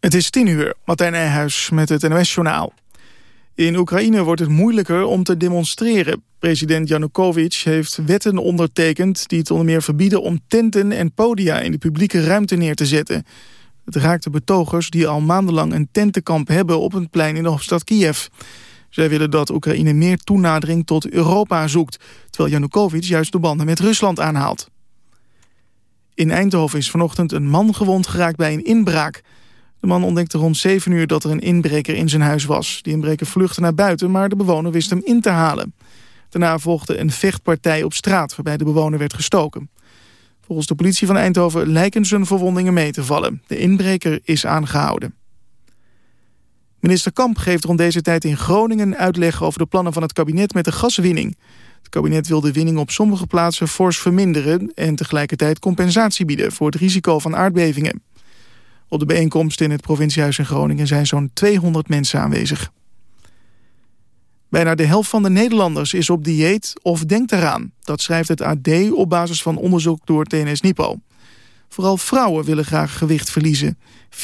Het is tien uur, Martijn Nijhuis met het NOS-journaal. In Oekraïne wordt het moeilijker om te demonstreren. President Janukovic heeft wetten ondertekend... die het onder meer verbieden om tenten en podia in de publieke ruimte neer te zetten. Het raakt de betogers die al maandenlang een tentenkamp hebben... op een plein in de hoofdstad Kiev. Zij willen dat Oekraïne meer toenadering tot Europa zoekt... terwijl Janukovic juist de banden met Rusland aanhaalt. In Eindhoven is vanochtend een man gewond geraakt bij een inbraak... De man ontdekte rond 7 uur dat er een inbreker in zijn huis was. Die inbreker vluchtte naar buiten, maar de bewoner wist hem in te halen. Daarna volgde een vechtpartij op straat waarbij de bewoner werd gestoken. Volgens de politie van Eindhoven lijken zijn verwondingen mee te vallen. De inbreker is aangehouden. Minister Kamp geeft rond deze tijd in Groningen uitleg over de plannen van het kabinet met de gaswinning. Het kabinet wil de winning op sommige plaatsen fors verminderen... en tegelijkertijd compensatie bieden voor het risico van aardbevingen. Op de bijeenkomst in het provinciehuis in Groningen zijn zo'n 200 mensen aanwezig. Bijna de helft van de Nederlanders is op dieet of denkt eraan. Dat schrijft het AD op basis van onderzoek door TNS Nipo. Vooral vrouwen willen graag gewicht verliezen. 54%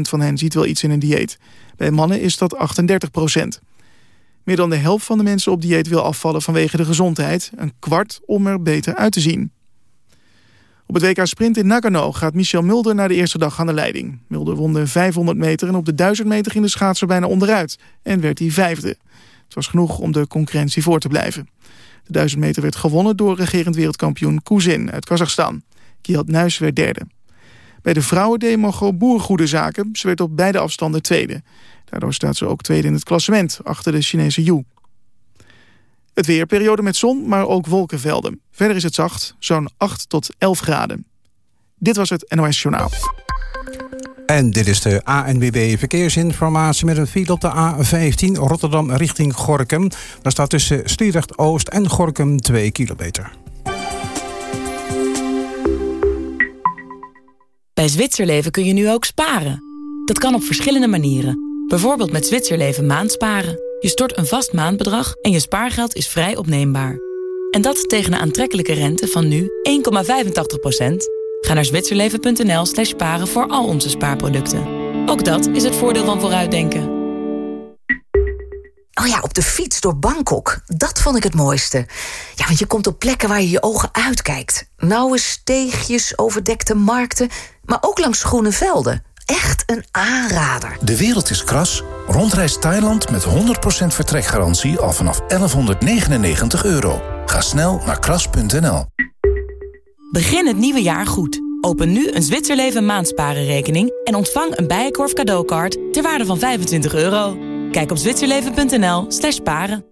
van hen ziet wel iets in een dieet. Bij mannen is dat 38% Meer dan de helft van de mensen op dieet wil afvallen vanwege de gezondheid. Een kwart om er beter uit te zien. Op het WK Sprint in Nagano gaat Michel Mulder naar de eerste dag aan de leiding. Mulder won de 500 meter en op de 1000 meter ging de schaatser bijna onderuit. En werd hij vijfde. Het was genoeg om de concurrentie voor te blijven. De 1000 meter werd gewonnen door regerend wereldkampioen Kuzin uit Kazachstan. Kiat Nuis werd derde. Bij de vrouwen deed Margot Boer goede zaken. Ze werd op beide afstanden tweede. Daardoor staat ze ook tweede in het klassement, achter de Chinese Yu. Het weer, periode met zon, maar ook wolkenvelden. Verder is het zacht, zo'n 8 tot 11 graden. Dit was het NOS Journaal. En dit is de ANWB Verkeersinformatie met een file op de A15 Rotterdam richting Gorkum. Daar staat tussen Sliedrecht Oost en Gorkum 2 kilometer. Bij Zwitserleven kun je nu ook sparen. Dat kan op verschillende manieren. Bijvoorbeeld met Zwitserleven maandsparen. Je stort een vast maandbedrag en je spaargeld is vrij opneembaar. En dat tegen een aantrekkelijke rente van nu 1,85%. Ga naar zwitserleven.nl slash sparen voor al onze spaarproducten. Ook dat is het voordeel van vooruitdenken. Oh ja, op de fiets door Bangkok. Dat vond ik het mooiste. Ja, want je komt op plekken waar je je ogen uitkijkt. Nauwe steegjes, overdekte markten, maar ook langs groene velden. Echt een aanrader. De wereld is kras. Rondreis Thailand met 100% vertrekgarantie al vanaf 1199 euro. Ga snel naar kras.nl. Begin het nieuwe jaar goed. Open nu een Zwitserleven maandsparenrekening... en ontvang een Bijenkorf cadeaukaart ter waarde van 25 euro. Kijk op zwitserleven.nl slash paren.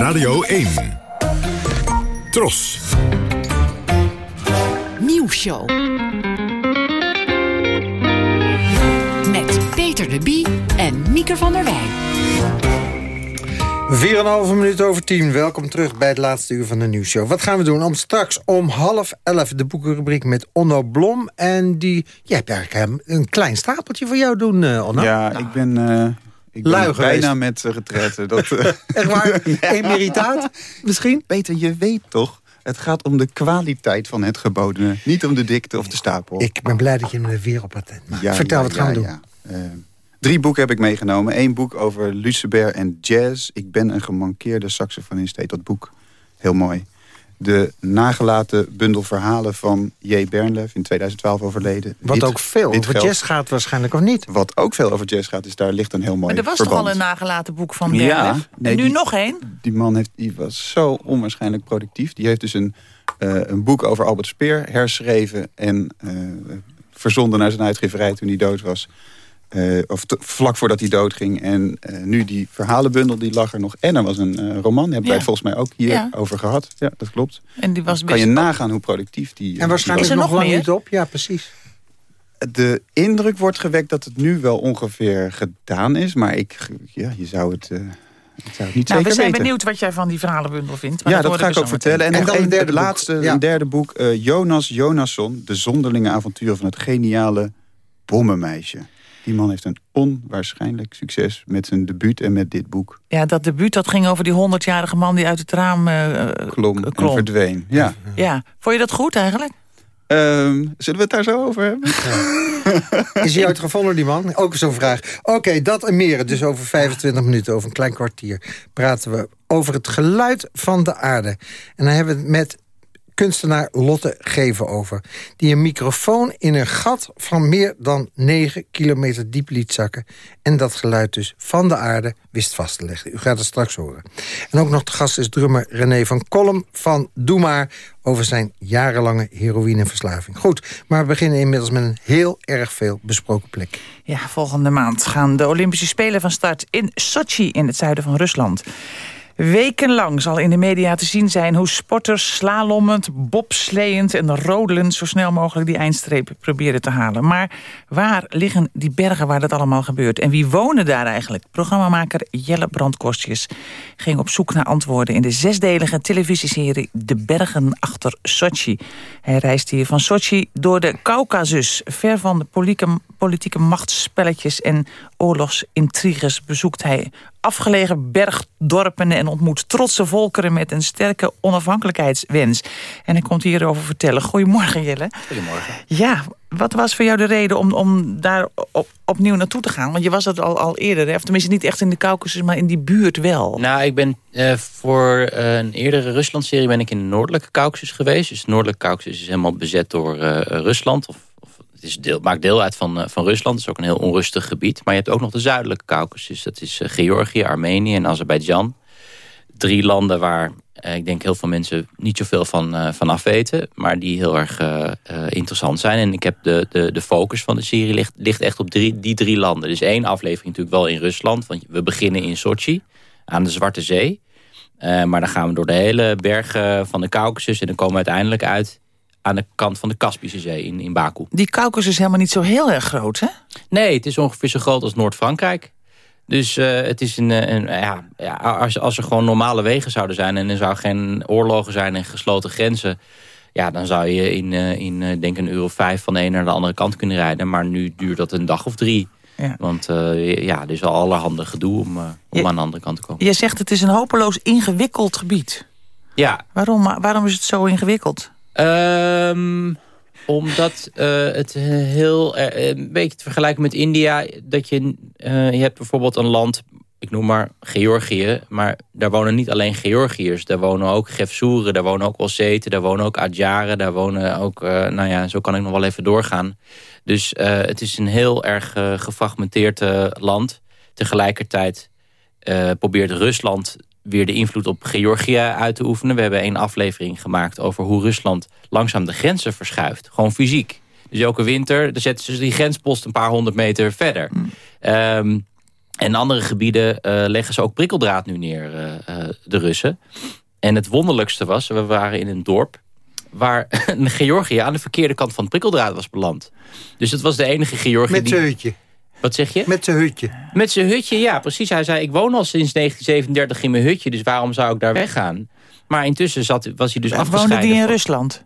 Radio 1. Tros. Nieuwsshow. Met Peter de Bie en Mieke van der Wij. 4,5 minuut over 10. Welkom terug bij het laatste uur van de nieuwsshow. Wat gaan we doen? Om straks om half elf de boekenrubriek met Onno Blom. En die, jij hebt eigenlijk een klein stapeltje voor jou doen, uh, Onno. Ja, ik ben... Uh... Ik ben Lui bijna geweest. met retraite. Dat, uh, Echt waar? Emeritaat misschien? Peter, je weet toch? Het gaat om de kwaliteit van het gebodene. Niet om de dikte of de stapel. Ik ben blij dat je me weer op attent maakt. Ja, Vertel, ja, wat gaan we ja, doen? ja. Uh, drie boeken heb ik meegenomen. Eén boek over Lucebert en jazz. Ik ben een gemankeerde saxofonist, heet dat boek. heel mooi. De nagelaten bundel verhalen van J. Bernlef, in 2012 overleden. Wat ook veel over geld. jazz gaat waarschijnlijk, of niet? Wat ook veel over jazz gaat, dus daar ligt een heel mooi Maar er was verband. toch al een nagelaten boek van Ja, Bernlef? nee, en nu die- nog één? Die man heeft, die was zo onwaarschijnlijk productief. Die heeft dus een, eh, een boek over Albert Speer herschreven... en eh, verzonden naar zijn uitgeverij toen hij dood was. Eh, of te- vlak voordat hij doodging. En eh, nu die verhalenbundel, die lag er nog. En er was een eh, roman, die hebben wij het volgens mij ook hier Ja. over gehad. Ja, dat klopt. En die was kan je nagaan hoe productief die En waarschijnlijk die was. nog, lang niet op. Ja, precies. De indruk wordt gewekt dat het nu wel ongeveer gedaan is. Maar ik, ja, je zou het, eh, ik zou het niet Nou, zeker we zijn weten. benieuwd wat jij van die verhalenbundel vindt. maar Ja, dat ga ik ook vertellen. En, nog dan een één, derde het boek. laatste, Ja. een derde boek. eh, Jonas Jonasson, de zonderlinge avonturen van het geniale bommenmeisje. Die man heeft een onwaarschijnlijk succes met zijn debuut en met dit boek. Ja, dat debuut dat ging over die 100-jarige man die uit het raam Klom, en klom. verdween. Ja. Ja, vond je dat goed eigenlijk? Ehm, zullen we het daar zo over hebben? Is hij uitgevonden, die man? Ook zo'n vraag. Oké, dat en meer. Dus over 25 minuten, over een klein kwartier... praten we over het geluid van de aarde. En dan hebben we het met kunstenaar Lotte Geven over... die een microfoon in een gat van meer dan 9 kilometer diep liet zakken... en dat geluid dus van de aarde wist vast te leggen. U gaat het straks horen. En ook nog de gast is drummer René van Kolm van Doe Maar... over zijn jarenlange heroïneverslaving. Goed, maar we beginnen inmiddels met een heel erg veel besproken plek. Ja, volgende maand gaan de Olympische Spelen van start in Sochi in het zuiden van Rusland. Wekenlang zal in de media te zien zijn hoe sporters slalommend, bobsleeënd en rodelend zo snel mogelijk die eindstreep proberen te halen. Maar waar liggen die bergen waar dat allemaal gebeurt? En wie wonen daar eigenlijk? Programmamaker Jelle Brandkostjes ging op zoek naar antwoorden in de zesdelige televisieserie De Bergen achter Sochi. Hij reist hier van Sochi door de Caucasus, ver van de politieke, politieke machtsspelletjes en oorlogsintriges bezoekt hij afgelegen bergdorpen en ontmoet trotse volkeren met een sterke onafhankelijkheidswens. En hij komt hierover vertellen. Goedemorgen Jelle. Goedemorgen. Ja, wat was voor jou de reden om, om daar op, opnieuw naartoe te gaan? Want je was het al, al eerder, hè? of tenminste niet echt in de Caucasus, maar in die buurt wel. Nou, ik ben eh, voor eh, een eerdere Rusland-serie ben ik in de Noordelijke Caucasus geweest. Dus de Noordelijke Caucasus is helemaal bezet door eh, Rusland. Of het deel, maakt deel uit van, eh, van Rusland. Het is ook een heel onrustig gebied. Maar je hebt ook nog de Zuidelijke Caucasus. Dat is eh, Georgië, Armenië en Azerbeidzjan. Drie landen waar eh, ik denk heel veel mensen niet zoveel van, eh, van af weten. Maar die heel erg interessant zijn. En ik heb de, de, de focus van de serie ligt, ligt echt op drie, die drie landen. Dus één aflevering natuurlijk wel in Rusland. Want we beginnen in Sochi aan de Zwarte Zee. Maar dan gaan we door de hele bergen van de Caucasus. En dan komen we uiteindelijk uit aan de kant van de Kaspische Zee in, in Baku. Die Caucasus is helemaal niet zo heel erg groot, hè? Nee, het is ongeveer zo groot als Noord-Frankrijk. Dus eh, het is een, eh, een ja, ja, als, als er gewoon normale wegen zouden zijn... en er zou geen oorlogen zijn en gesloten grenzen... ja, dan zou je in, eh, in eh, denk een euro vijf van de ene naar de andere kant kunnen rijden. Maar nu duurt dat een dag of drie. Ja. Want eh, ja, er is al allerhande gedoe om, eh, om Je- aan de andere kant te komen. Je zegt het is een hopeloos ingewikkeld gebied. Ja, Waarom, waarom is het zo ingewikkeld? Ehm, omdat eh, het heel eh, een beetje te vergelijken met India. Dat je, eh, je hebt bijvoorbeeld een land, ik noem maar Georgië. Maar daar wonen niet alleen Georgiërs. Daar wonen ook Gefsoeren, daar wonen ook Osseten, daar wonen ook Adjaren. Daar wonen ook, nou ja, zo kan ik nog wel even doorgaan. Dus het is een heel erg gefragmenteerd land. Tegelijkertijd probeert Rusland weer de invloed op Georgië uit te oefenen. We hebben één aflevering gemaakt over hoe Rusland langzaam de grenzen verschuift. Gewoon fysiek. Dus elke winter dan zetten ze die grenspost een paar honderd meter verder. Ehm, en andere gebieden eh, leggen ze ook prikkeldraad nu neer, eh, eh, de Russen. En het wonderlijkste was, we waren in een dorp waar een Georgië aan de verkeerde kant van het prikkeldraad was beland. Dus het was de enige Georgië Met die... Wat zeg je? Met zijn hutje. Met zijn hutje, ja, precies. Hij zei, ik woon al sinds 1937 in mijn hutje, dus waarom zou ik daar weggaan? Maar intussen zat, was hij dus Woonde afgescheiden. die in van- Rusland?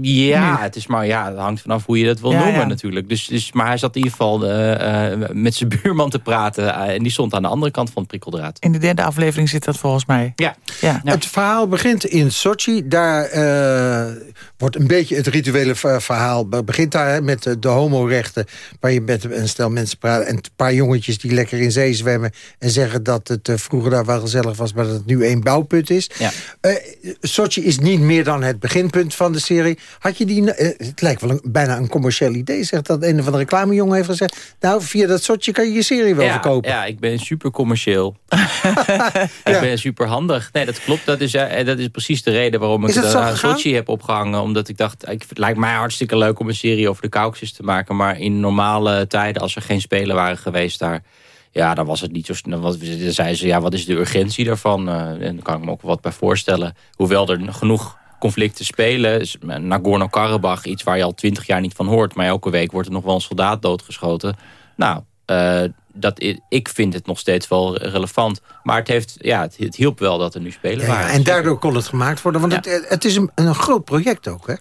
Ja, Nu. het is maar ja, het hangt vanaf hoe je dat wil Ja, noemen ja. natuurlijk. Dus, dus, maar hij zat in ieder geval eh, eh, met zijn buurman te praten. eh, en die stond aan de andere kant van het prikkeldraad. In de derde aflevering zit dat volgens mij. Ja. ja. Het verhaal begint in Sochi. Daar eh, wordt een beetje het rituele ver- verhaal... be- begint daar hè, met de, homorechten... waar je met een stel mensen praat... en een paar jongetjes die lekker in zee zwemmen... en zeggen dat het vroeger daar wel gezellig was... maar dat het nu één bouwput is. Ja. Eh, Sochi is niet meer dan het beginpunt van de serie. Had je die... eh, het lijkt wel een, bijna een commercieel idee, zegt dat een van de reclamejongen heeft gezegd. Nou, via dat Sochi kan je je serie wel ja, verkopen. Ja, ik ben super commercieel. Ik ben super handig. Nee, dat klopt. Dat is, eh, dat is precies de reden waarom ik dat aan? Sochi heb opgehangen. Omdat ik dacht, ik, het lijkt mij hartstikke leuk om een serie over de Caucasus te maken. Maar in normale tijden, als er geen spelen waren geweest daar... Ja, dan was het niet zo snel. Dan zeiden ze, ja, wat is de urgentie daarvan? Eh, en daar kan ik me ook wat bij voorstellen. Hoewel er genoeg conflicten spelen. is Nagorno-Karabakh, iets waar je al twintig jaar niet van hoort. Maar elke week wordt er nog wel een soldaat doodgeschoten. Nou, eh, dat, ik vind het nog steeds wel relevant. Maar het, heeft, ja, het, het hielp wel dat er nu spelen Ja, ja, waren. en daardoor kon het gemaakt worden. Want het, het is een, een groot project ook, hè?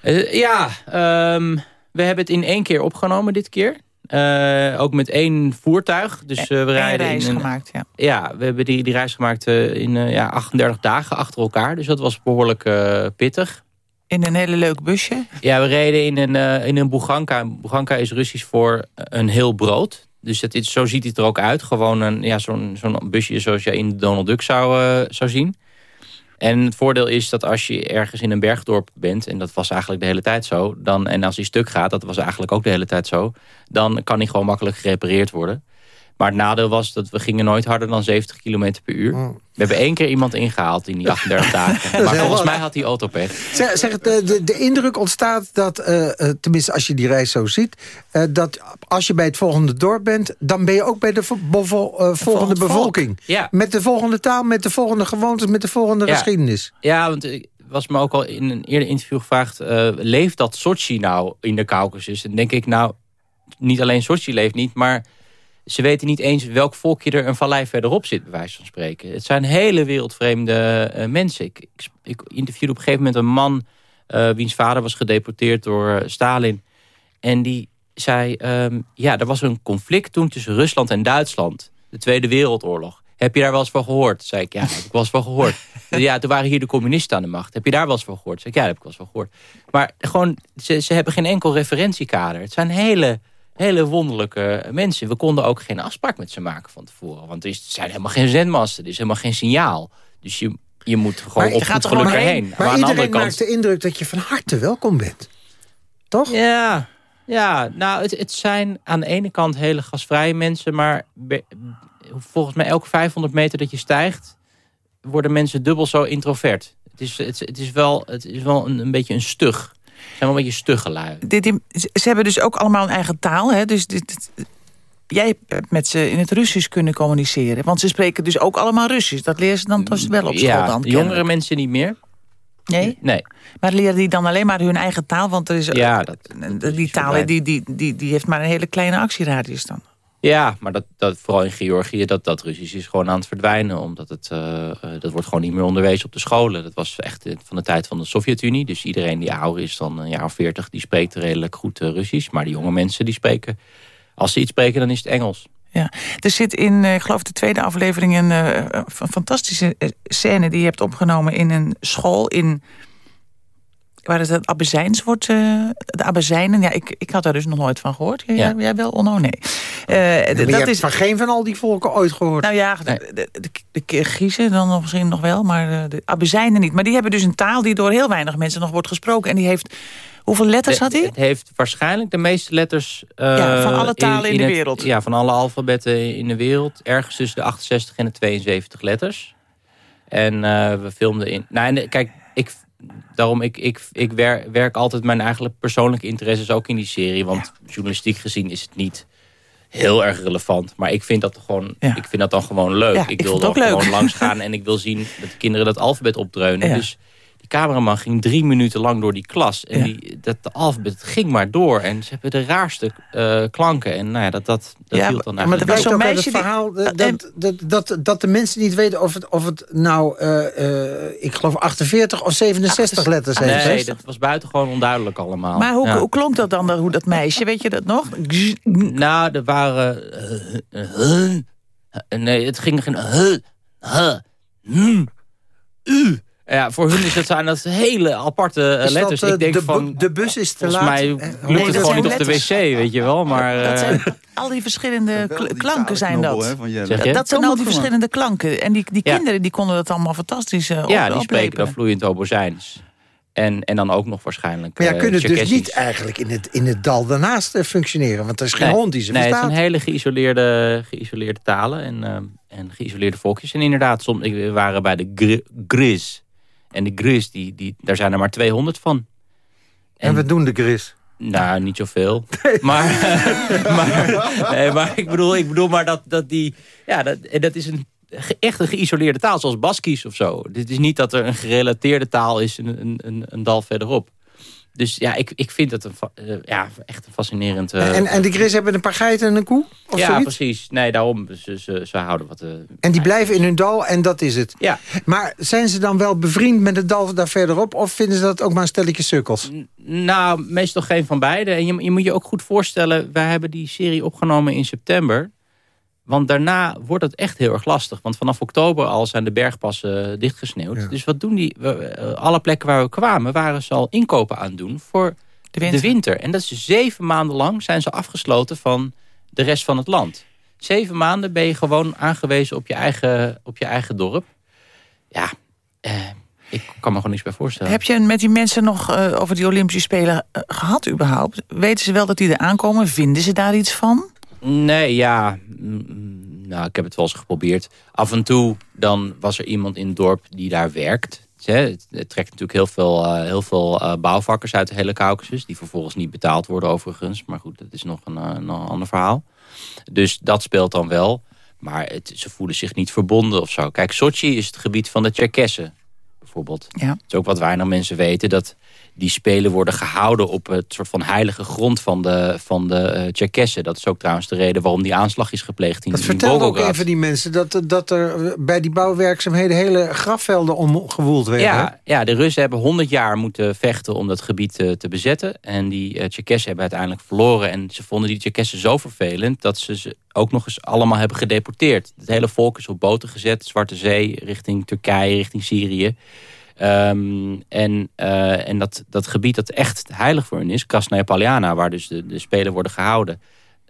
Eh, ja, ehm, we hebben het in één keer opgenomen dit keer. Eh, ook met één voertuig. Dus eh, we rijden reis in een, gemaakt, ja. Ja, we hebben die, die reis gemaakt eh, in ja, 38 dagen achter elkaar. Dus dat was behoorlijk eh, pittig. In een hele leuk busje. Ja, we reden in een, in een buganka. Buganka is Russisch voor een heel brood. Dus dat is, zo ziet het er ook uit. Gewoon een, ja, zo'n zo'n busje zoals je in Donald Duck zou, zou zien. En het voordeel is dat als je ergens in een bergdorp bent... en dat was eigenlijk de hele tijd zo... Dan, en als hij stuk gaat, dat was eigenlijk ook de hele tijd zo... dan kan hij gewoon makkelijk gerepareerd worden. Maar het nadeel was dat we gingen nooit harder dan 70 km per uur. We hebben één keer iemand ingehaald in die 38 dagen. Maar volgens mij had hij autopech. Zeg, zeg het, de, de, de indruk ontstaat dat, eh, eh, tenminste als je die reis zo ziet... eh, dat als je bij het volgende dorp bent... dan ben je ook bij de vo- bevo- eh, volgende volgend volk. bevolking. Ja. Met de volgende taal, met de volgende gewoontes... met de volgende Ja. geschiedenis. Ja, want ik was me ook al in een eerder interview gevraagd... eh, leeft dat Sochi nou in de Caucasus? En denk ik, nou, niet alleen Sochi leeft niet... maar ze weten niet eens welk volkje er een vallei verderop zit... bij wijze van spreken. Het zijn hele wereldvreemde eh, mensen. Ik, ik, ik interviewde op een gegeven moment een man... eh, wiens vader was gedeporteerd door eh, Stalin. En die zei, ehm, ja, er was een conflict toen tussen Rusland en Duitsland. De Tweede Wereldoorlog. Heb je daar wel eens van gehoord? Zei ik, ja, heb ik wel eens van gehoord. ja, toen waren hier de communisten aan de macht. Heb je daar wel eens van gehoord? Zei ik, ja, heb ik wel eens van gehoord. Maar gewoon, ze, ze hebben geen enkel referentiekader. Het zijn hele, hele wonderlijke mensen. We konden ook geen afspraak met ze maken van tevoren. Want er zijn helemaal geen zendmasten. Er is helemaal geen signaal. Dus je, je moet gewoon op het geluk erheen. Maar aan de andere iedereen kant... maakt de indruk dat je van harte welkom bent. Toch? Ja, ja nou, het, het zijn aan de ene kant hele gasvrije mensen... maar be- volgens mij elke 500 meter dat je stijgt... worden mensen dubbel zo introvert. Het is, het, het is wel, het is wel een, een beetje een stug. Zijn wel een beetje stugge lui. Dit, ze hebben dus ook allemaal een eigen taal. Hè? Dus dit, jij hebt met ze in het Russisch kunnen communiceren. Want ze spreken dus ook allemaal Russisch. Dat leren ze dan dus wel op school ja, dan. jongere kennelijk. mensen niet meer. Nee? Nee. Maar leren die dan alleen maar hun eigen taal? Want er is, Ja, dat, die taal die, die, die, die heeft maar een hele kleine actieradius dan. Ja, maar dat, dat, vooral in Georgië, dat, dat Russisch is gewoon aan het verdwijnen. Omdat het, eh, eh, dat wordt gewoon niet meer onderwezen op de scholen. Dat was echt van de tijd van de Sovjet-Unie. Dus iedereen die ouder is dan een jaar of veertig, die spreekt redelijk goed eh, Russisch. Maar de jonge mensen die spreken, als ze iets spreken, dan is het Engels. Ja, er zit in, ik geloof de tweede aflevering... een, een fantastische scène die je hebt opgenomen in een school in... Waar het het Abbezijns wordt, eh, de Abbezijnen. Ja, ik, ik had daar dus nog nooit van gehoord. Jij, Ja. jij wel? Oh, no, nee. Eh, dat is, van geen van al die volken ooit gehoord. nou ja, de, de, de, dan nog misschien nog wel, maar de, de Abbezijnen niet. Maar die hebben dus een taal die door heel weinig mensen nog wordt gesproken. En die heeft, hoeveel letters had hij? Het heeft waarschijnlijk de meeste letters... eh, Ja, van alle talen in de het- wereld. Ja, van alle alfabetten in de wereld. Ergens tussen de 68 en de 72 letters. En eh, we filmden in... Nou, en, eh, kijk, ik, daarom ik, ik, ik wer- werk altijd mijn eigenlijk persoonlijke interesses ook in die serie. Want journalistiek gezien is het niet heel erg relevant. Maar ik vind dat, gewoon, ik vind dat dan gewoon leuk. Ja, ik ik wil dan leuk. gewoon langs gaan en ik wil zien dat de kinderen dat alfabet opdreunen. Dus die cameraman ging drie minuten lang door die klas. En die, dat de alfabet ging maar door. En ze hebben de raarste uh, klanken. En nou ja, dat, dat, dat ja, hield dan maar, maar er was zo'n meisje het verhaal die, dat, dat, dat, dat, de mensen niet weten of het, of het nou, uh, uh, ik geloof 48 of 67 letters heeft. Nee, dat was buitengewoon onduidelijk allemaal. Maar hoe, ja. hoe klonk dat dan, hoe dat meisje? Weet je dat nog? Nou, er waren... nee, het ging geen... u. Ja, voor hun is het zijn dat hele aparte is letters. Dat, ik denk de, van, de bus is te volgens laat. mij lukt het gewoon niet op de wc, weet je wel. Maar, dat zijn al die verschillende kl klanken zijn dat. Hè, dat, dat zijn al die verschillende klanken. En die, die ja. kinderen die konden dat allemaal fantastisch uh, Ja, die spreken dan vloeiend Obozijns. En, en dan ook nog waarschijnlijk Maar ja, uh, kunnen dus niet eigenlijk in het, in het dal daarnaast functioneren? Want er is geen nee, hond die ze nee, verstaat. het zijn hele geïsoleerde, geïsoleerde talen en, uh, en geïsoleerde volkjes. En inderdaad, soms, we waren bij de gr Gris. En de Gris, die, die, daar zijn er maar 200 van. En, en wat doen de Gris? Nou, niet zoveel. Nee. Maar, maar, nee, maar ik bedoel, ik bedoel maar dat, dat die... Ja, dat, dat is een echt een geïsoleerde taal, zoals Baskisch of zo. Dit is niet dat er een gerelateerde taal is een, een, een dal verderop. Dus ja, ik, ik vind het een, uh, ja, echt een fascinerend... En, en die Gris hebben een paar geiten en een koe? Of ja, zoiets? precies. Nee, daarom. Ze, ze, ze houden wat... Uh, en die blijven in hun dal en dat is het? Ja. Maar zijn ze dan wel bevriend met het dal daar verderop? Of vinden ze dat ook maar een stelletje sukkels? N nou, meestal geen van beide. En je, je moet je ook goed voorstellen... wij hebben die serie opgenomen in september... Want daarna wordt het echt heel erg lastig. Want vanaf oktober al zijn de bergpassen dichtgesneeuwd. Ja. Dus wat doen die? We, alle plekken waar we kwamen waren ze al inkopen aan doen voor de winter. de winter. En dat is zeven maanden lang zijn ze afgesloten van de rest van het land. Zeven maanden ben je gewoon aangewezen op je eigen, op je eigen dorp. Ja, eh, ik kan me gewoon niks bij voorstellen. Heb je met die mensen nog uh, over die Olympische Spelen uh, gehad überhaupt? Weten ze wel dat die er aankomen? Vinden ze daar iets van? Nee, ja. Nou, ik heb het wel eens geprobeerd. Af en toe dan was er iemand in het dorp die daar werkt. Het trekt natuurlijk heel veel, uh, heel veel uh, bouwvakkers uit de hele Caucasus... die vervolgens niet betaald worden overigens. Maar goed, dat is nog een, nog een ander verhaal. Dus dat speelt dan wel. Maar het, ze voelen zich niet verbonden of zo. Kijk, Sochi is het gebied van de Tsjerkessen, bijvoorbeeld. Ja. Het is ook wat weinig mensen weten... dat die spelen worden gehouden op het soort van heilige grond van de, van de uh, Tsjerkessen. Dat is ook trouwens de reden waarom die aanslag is gepleegd in, dat vertelde ook een van die mensen dat, dat er bij die bouwwerkzaamheden hele grafvelden omgewoeld werden. Ja, ja, de Russen hebben 100 jaar moeten vechten om dat gebied uh, te bezetten. En die uh, Tsjerkessen hebben uiteindelijk verloren. En ze vonden die Tsjerkessen zo vervelend dat ze ze ook nog eens allemaal hebben gedeporteerd. Het hele volk is op boten gezet, Zwarte Zee, richting Turkije, richting Syrië. Um, en uh, en dat, dat gebied dat echt heilig voor hen is, Krasnaya Paljana, waar dus de, de Spelen worden gehouden.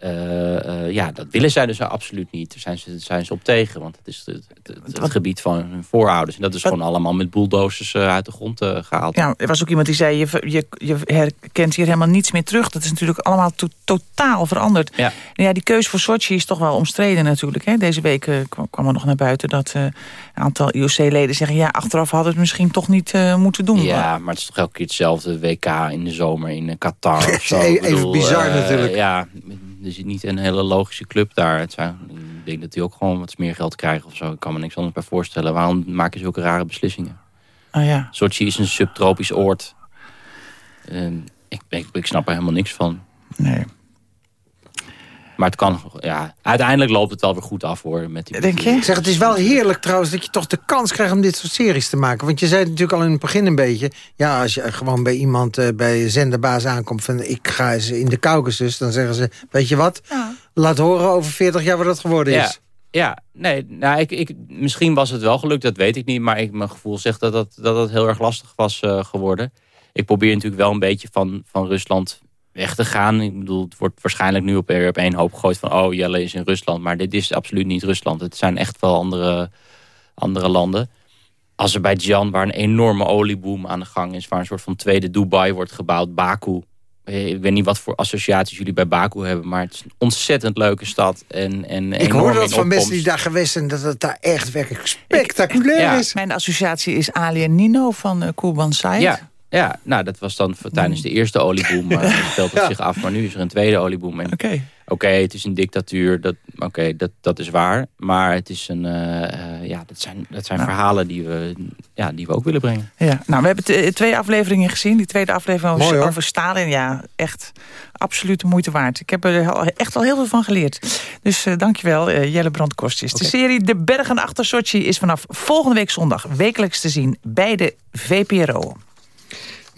Uh, uh, ja, dat willen zij dus absoluut niet. Daar zijn ze, zijn ze op tegen, want het is het, het, het, het gebied van hun voorouders. En dat is gewoon allemaal met bulldozers uit de grond gehaald. Ja, er was ook iemand die zei, je, je, je herkent hier helemaal niets meer terug. Dat is natuurlijk allemaal to totaal veranderd. Ja. En ja, die keuze voor Sochi is toch wel omstreden natuurlijk. Hè? Deze week kwam, kwam er nog naar buiten dat een aantal IOC-leden zeggen... ja, achteraf hadden we het misschien toch niet moeten doen. Ja, maar het is toch elke keer hetzelfde WK in de zomer in Qatar of zo. Even bedoel, bizar natuurlijk. Ja, er zit niet een hele logische club daar. Het zijn, ik denk dat die ook gewoon wat meer geld krijgen of zo. Ik kan me niks anders bij voorstellen. Waarom maak je zulke rare beslissingen? Oh ja. Sochi is een subtropisch oord. Ik, ik, ik snap er helemaal niks van. Nee. Maar het kan, ja, uiteindelijk loopt het wel weer goed af hoor. Met die Denk je? Ik zeg, het is wel heerlijk trouwens dat je toch de kans krijgt om dit soort series te maken. Want je zei het natuurlijk al in het begin een beetje. Ja, als je gewoon bij iemand, uh, bij zenderbaas aankomt van ik ga eens in de Caucasus. Dan zeggen ze, weet je wat, ja. laat horen over 40 jaar wat dat geworden ja. is. Ja, nee, nou, ik, ik, misschien was het wel gelukt, dat weet ik niet. Maar ik, mijn gevoel zegt dat dat, dat het heel erg lastig was uh, geworden. Ik probeer natuurlijk wel een beetje van, van Rusland weg te gaan. Ik bedoel, het wordt waarschijnlijk nu op, op één hoop gegooid van... oh, Jelle is in Rusland. Maar dit is absoluut niet Rusland. Het zijn echt wel andere, andere landen. Azerbeidzjan, waar een enorme olieboom aan de gang is... waar een soort van tweede Dubai wordt gebouwd. Baku. Ik weet niet wat voor associaties jullie bij Baku hebben... maar het is een ontzettend leuke stad. En, en ik hoor dat van mensen die daar geweest zijn... dat het daar echt werkelijk spectaculair ja. is. Mijn associatie is Ali en Nino van uh, Kurban Said. Ja. Ja, nou, dat was dan voor- tijdens de eerste olieboom. Maar dat speelt het zich af. Maar nu is er een tweede olieboom. Oké. Oké, het is een dictatuur. Dat, Oké, dat, dat is waar. Maar het is een, eh, eh, ja, dat zijn, dat zijn Nou. verhalen die we, ja, die we ook willen brengen. Ja, nou, we hebben t- twee afleveringen gezien. Die tweede aflevering over, over Stalin. Ja, echt absoluut de moeite waard. Ik heb er echt al heel veel van geleerd. Dus eh dankjewel, eh Jelle Brandkostjes. De serie De Bergen achter Sochi is vanaf volgende week zondag... wekelijks te zien bij de VPRO.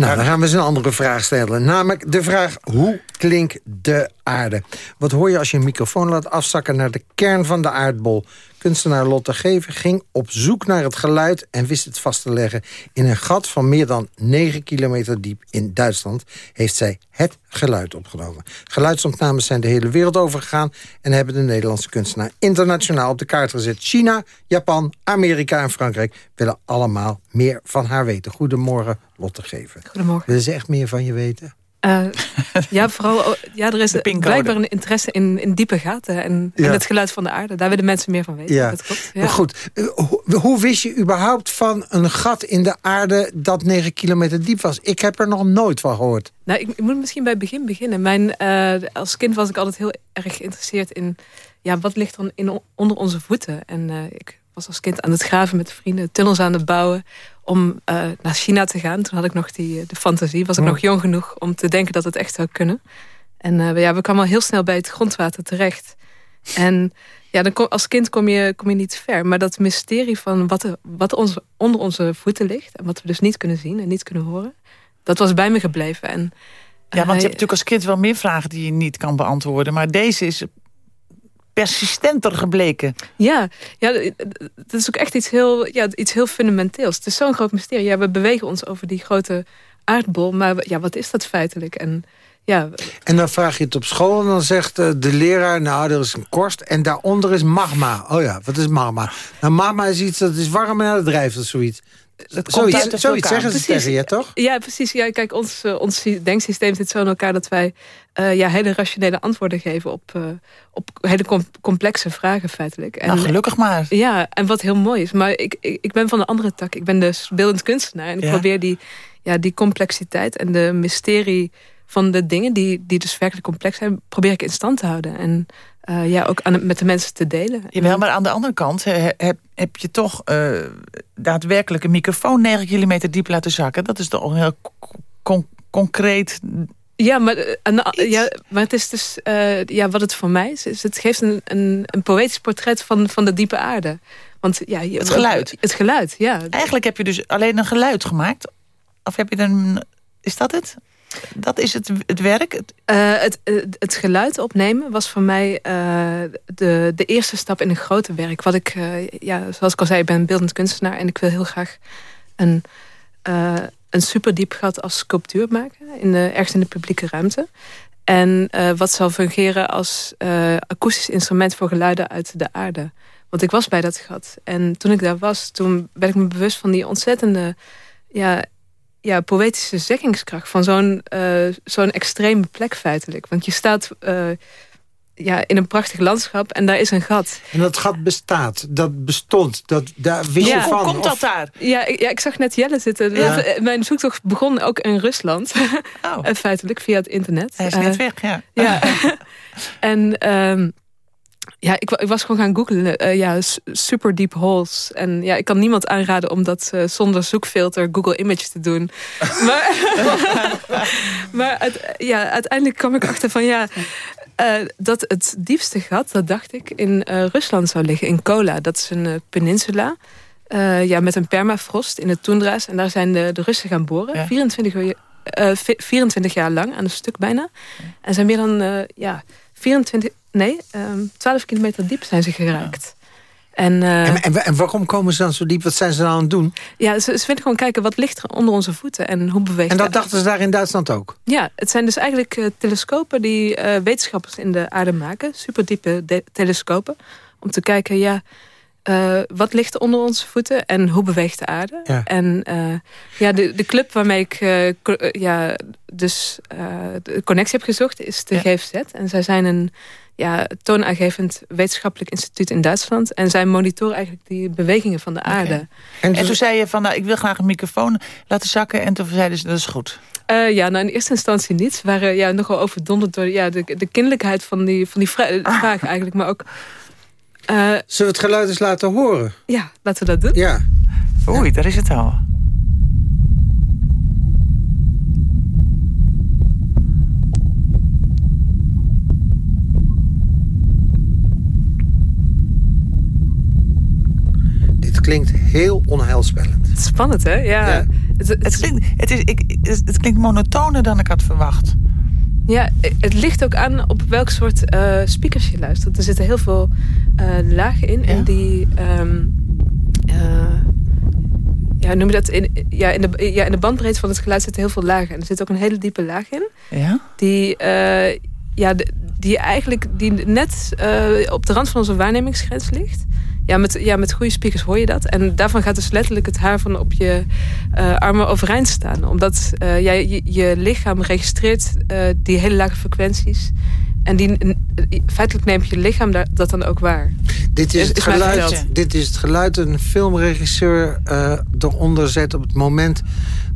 Nou, dan gaan we eens een andere vraag stellen. Namelijk de vraag, hoe klinkt de aarde? Wat hoor je als je een microfoon laat afzakken naar de kern van de aardbol? Kunstenaar Lotte Geven ging op zoek naar het geluid... en wist het vast te leggen. In een gat van meer dan 9 kilometer diep in Duitsland... heeft zij het geluid opgenomen. Geluidsopnames zijn de hele wereld overgegaan... en hebben de Nederlandse kunstenaar internationaal op de kaart gezet. China, Japan, Amerika en Frankrijk willen allemaal meer van haar weten. Goedemorgen, Lotte Geven. Goedemorgen. Willen ze echt meer van je weten? Eh, ja, vooral, oh, ja, er is blijkbaar een interesse in, in diepe gaten en, Ja. en het geluid van de aarde. Daar willen mensen meer van weten. Ja, Dat klopt. Ja. maar goed. eh, Hoe, hoe wist je überhaupt van een gat in de aarde dat 9 kilometer diep was? Ik heb er nog nooit van gehoord. Nou, ik, ik moet misschien bij het begin beginnen. Mijn, eh, als kind was ik altijd heel erg geïnteresseerd in... Ja, wat ligt er in, onder onze voeten? En ik was als kind aan het graven met vrienden, tunnels aan het bouwen... om eh, naar China te gaan. Toen had ik nog die, eh, de fantasie. Was ik Oh. nog jong genoeg om te denken dat het echt zou kunnen. En eh, ja, we kwamen al heel snel bij het grondwater terecht. En ja, dan kom, als kind kom je, kom je niet ver. Maar dat mysterie van wat, er, wat onze, onder onze voeten ligt... en wat we dus niet kunnen zien en niet kunnen horen... dat was bij me gebleven. En, Ja, want je hebt natuurlijk als kind wel meer vragen die je niet kan beantwoorden. Maar deze is persistenter gebleken. Ja, ja, het is ook echt iets heel, ja, iets heel fundamenteels. Het is zo'n groot mysterie. Ja, we bewegen ons over die grote aardbol. Maar ja, wat is dat feitelijk? En ja, En dan vraag je het op school en dan zegt eh, de leraar... nou, er is een korst en daaronder is magma. Oh ja, wat is magma? Nou, magma is iets dat is warm en dat drijft of zoiets. Komt Zoiets, uit de zoiets vulkaan. zeggen ze Precies. tegen je, toch? Ja, precies. Ja, kijk, ons, eh, ons sy- denksysteem zit zo in elkaar dat wij eh, ja, hele rationele antwoorden geven op, eh, op hele com- complexe vragen feitelijk. En, Nou, gelukkig maar. Ja, en wat heel mooi is. Maar ik, ik, ik ben van de andere tak. Ik ben dus beeldend kunstenaar. En ik Ja. probeer die, ja, die complexiteit en de mysterie van de dingen die, die dus werkelijk complex zijn, probeer ik in stand te houden. En eh, ja, ook aan, met de mensen te delen. Jawel, maar aan de andere kant he- heb, heb je toch eh, daadwerkelijk een microfoon 9 kilometer diep laten zakken. Dat is toch een heel con- concreet... Ja, maar, eh, ja, maar het is dus, eh, ja, wat het voor mij is, is het geeft een, een, een poëtisch portret van, van de diepe aarde. Want, ja, je- Het geluid. Het geluid, ja. Eigenlijk heb je dus alleen een geluid gemaakt. Of heb je een... Is dat het? Dat is het, het werk? Het- Eh, eh, het geluid opnemen was voor mij eh, de, de eerste stap in een groter werk. Wat ik, ja, zoals ik al zei, ik ben beeldend kunstenaar en ik wil heel graag een, een super diep gat als sculptuur maken, in de, ergens in de publieke ruimte. En wat zal fungeren als akoestisch instrument voor geluiden uit de aarde. Want ik was bij dat gat. En toen ik daar was, toen werd ik me bewust van die ontzettende ja, ja, poëtische zeggingskracht van zo'n eh, zo'n extreme plek feitelijk. Want je staat eh, ja, in een prachtig landschap en daar is een gat. En dat gat bestaat, dat bestond, dat, daar wist je van. of- daar? Ja, ik, ja, ik zag net Jelle zitten. Ja. Eh, Mijn zoektocht begon ook in Rusland. Eh, feitelijk, via het internet. Oh. Hij is net weg, ja. Ja. en ehm, ja, ik, ik was gewoon gaan googlen. eh, ja, super deep holes. En ja, ik kan niemand aanraden om dat eh, zonder zoekfilter Google Image te doen. maar maar uit- ja, uiteindelijk kwam ik achter van ja... eh, dat het diepste gat, dat dacht ik, in Rusland zou liggen. In Kola. Dat is een peninsula. ja, met een permafrost in de toendra's. En daar zijn de, de Russen gaan boren. 24, eh, vi- 24 jaar lang, aan een stuk bijna. En zijn meer dan ja, 24, nee, ehm 12 kilometer diep zijn ze geraakt. En, eh, En, en, en waarom komen ze dan zo diep? Wat zijn ze dan aan het doen? ja, ze, ze willen gewoon kijken wat ligt er onder onze voeten en hoe beweegt En dat dachten ze daar in Duitsland ook? Ja, het zijn dus eigenlijk eh, telescopen die eh, wetenschappers in de aarde maken. Superdiepe telescopen. Om te kijken, ja, eh, wat ligt er onder onze voeten en hoe beweegt de aarde? Ja. En eh, ja, de, de club waarmee ik eh, ja, dus de connectie heb gezocht is de GFZ. En zij zijn een, ja, toonaangevend wetenschappelijk instituut in Duitsland. En zij monitoren eigenlijk die bewegingen van de aarde. En, toen zei je van, nou, ik wil graag een microfoon laten zakken. En toen zeiden ze, dat is goed. Uh, ja, nou in eerste instantie niet. Ze waren ja, nogal overdonderd door ja, de, de kinderlijkheid van die, van die vraag eigenlijk. Maar ook... Uh, Zullen we het geluid eens laten horen? Ja, laten we dat doen. Ja. Oei, daar is het al. klinkt heel onheilspellend. Spannend, hè? Ja. Het, het, klinkt, het, is, ik, het klinkt monotoner dan ik had verwacht. Ja, het ligt ook aan op welk soort uh, speakers je luistert. Er zitten heel veel uh, lagen in. En die... Um, uh, ja, noem je dat? In, ja, in de, ja, in de bandbreedte van het geluid zitten heel veel lagen. En er zit ook een hele diepe laag in. Ja? Die, ja, die eigenlijk die net op de rand van onze waarnemingsgrens ligt. Ja met, ja, met goede speakers hoor je dat. En daarvan gaat dus letterlijk het haar van op je uh, armen overeind staan. Omdat uh, jij, je, je, lichaam registreert uh, die hele lage frequenties. En die, feitelijk neemt je lichaam dat dan ook waar. Dit is, het, geluid, dit is het geluid een filmregisseur eronder zet op het moment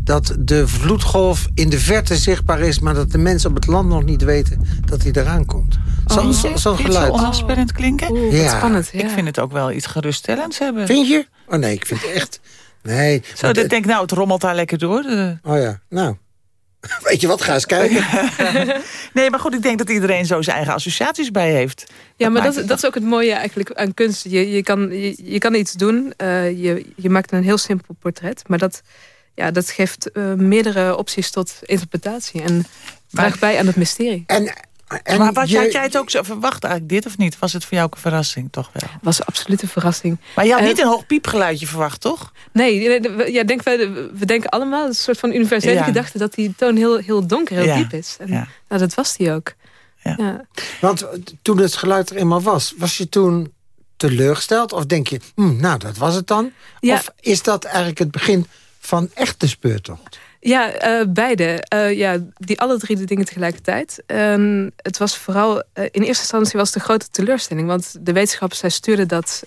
dat de vloedgolf in de verte zichtbaar is... maar dat de mensen op het land nog niet weten dat hij eraan komt. Zo'n oh, zo geluid. Zo onafspellend klinken? Oeh, ja. spannend. Ja. Ik vind het ook wel iets geruststellends hebben. Vind je? Oh nee, ik vind het echt... Nee. Zo, ik denk, nou, het rommelt daar lekker door. Oh ja, nou. Weet je wat, ga eens kijken. nee, maar goed, ik denk dat iedereen zo zijn eigen associaties bij heeft. Ja, maar dat, dat is ook het mooie eigenlijk aan kunst. Je, je, kan, je, je kan iets doen, uh, je, je maakt een heel simpel portret... maar dat ja, dat geeft uh, meerdere opties tot interpretatie. En draagt bij aan het mysterie. En, en maar wat, je... had jij het ook zo verwacht eigenlijk, dit of niet? Was het voor jou ook een verrassing, toch wel? was absoluut een verrassing. Maar je had uh, niet een hoog piepgeluidje verwacht, toch? Nee, ja, denk, we, we denken allemaal... een soort van universele ja. gedachte... dat die toon heel, heel donker, heel ja. diep is. En nou, dat was die ook. Ja. Want toen het geluid er eenmaal was... was je toen teleurgesteld? Of denk je, hm, nou, dat was het dan? Of is dat eigenlijk het begin van echte speurtocht? Ja, uh, beide. Uh, ja, die alle drie de dingen tegelijkertijd. Uh, het was vooral, eh, in eerste instantie was het een grote teleurstelling. Want de wetenschappers, zij stuurden dat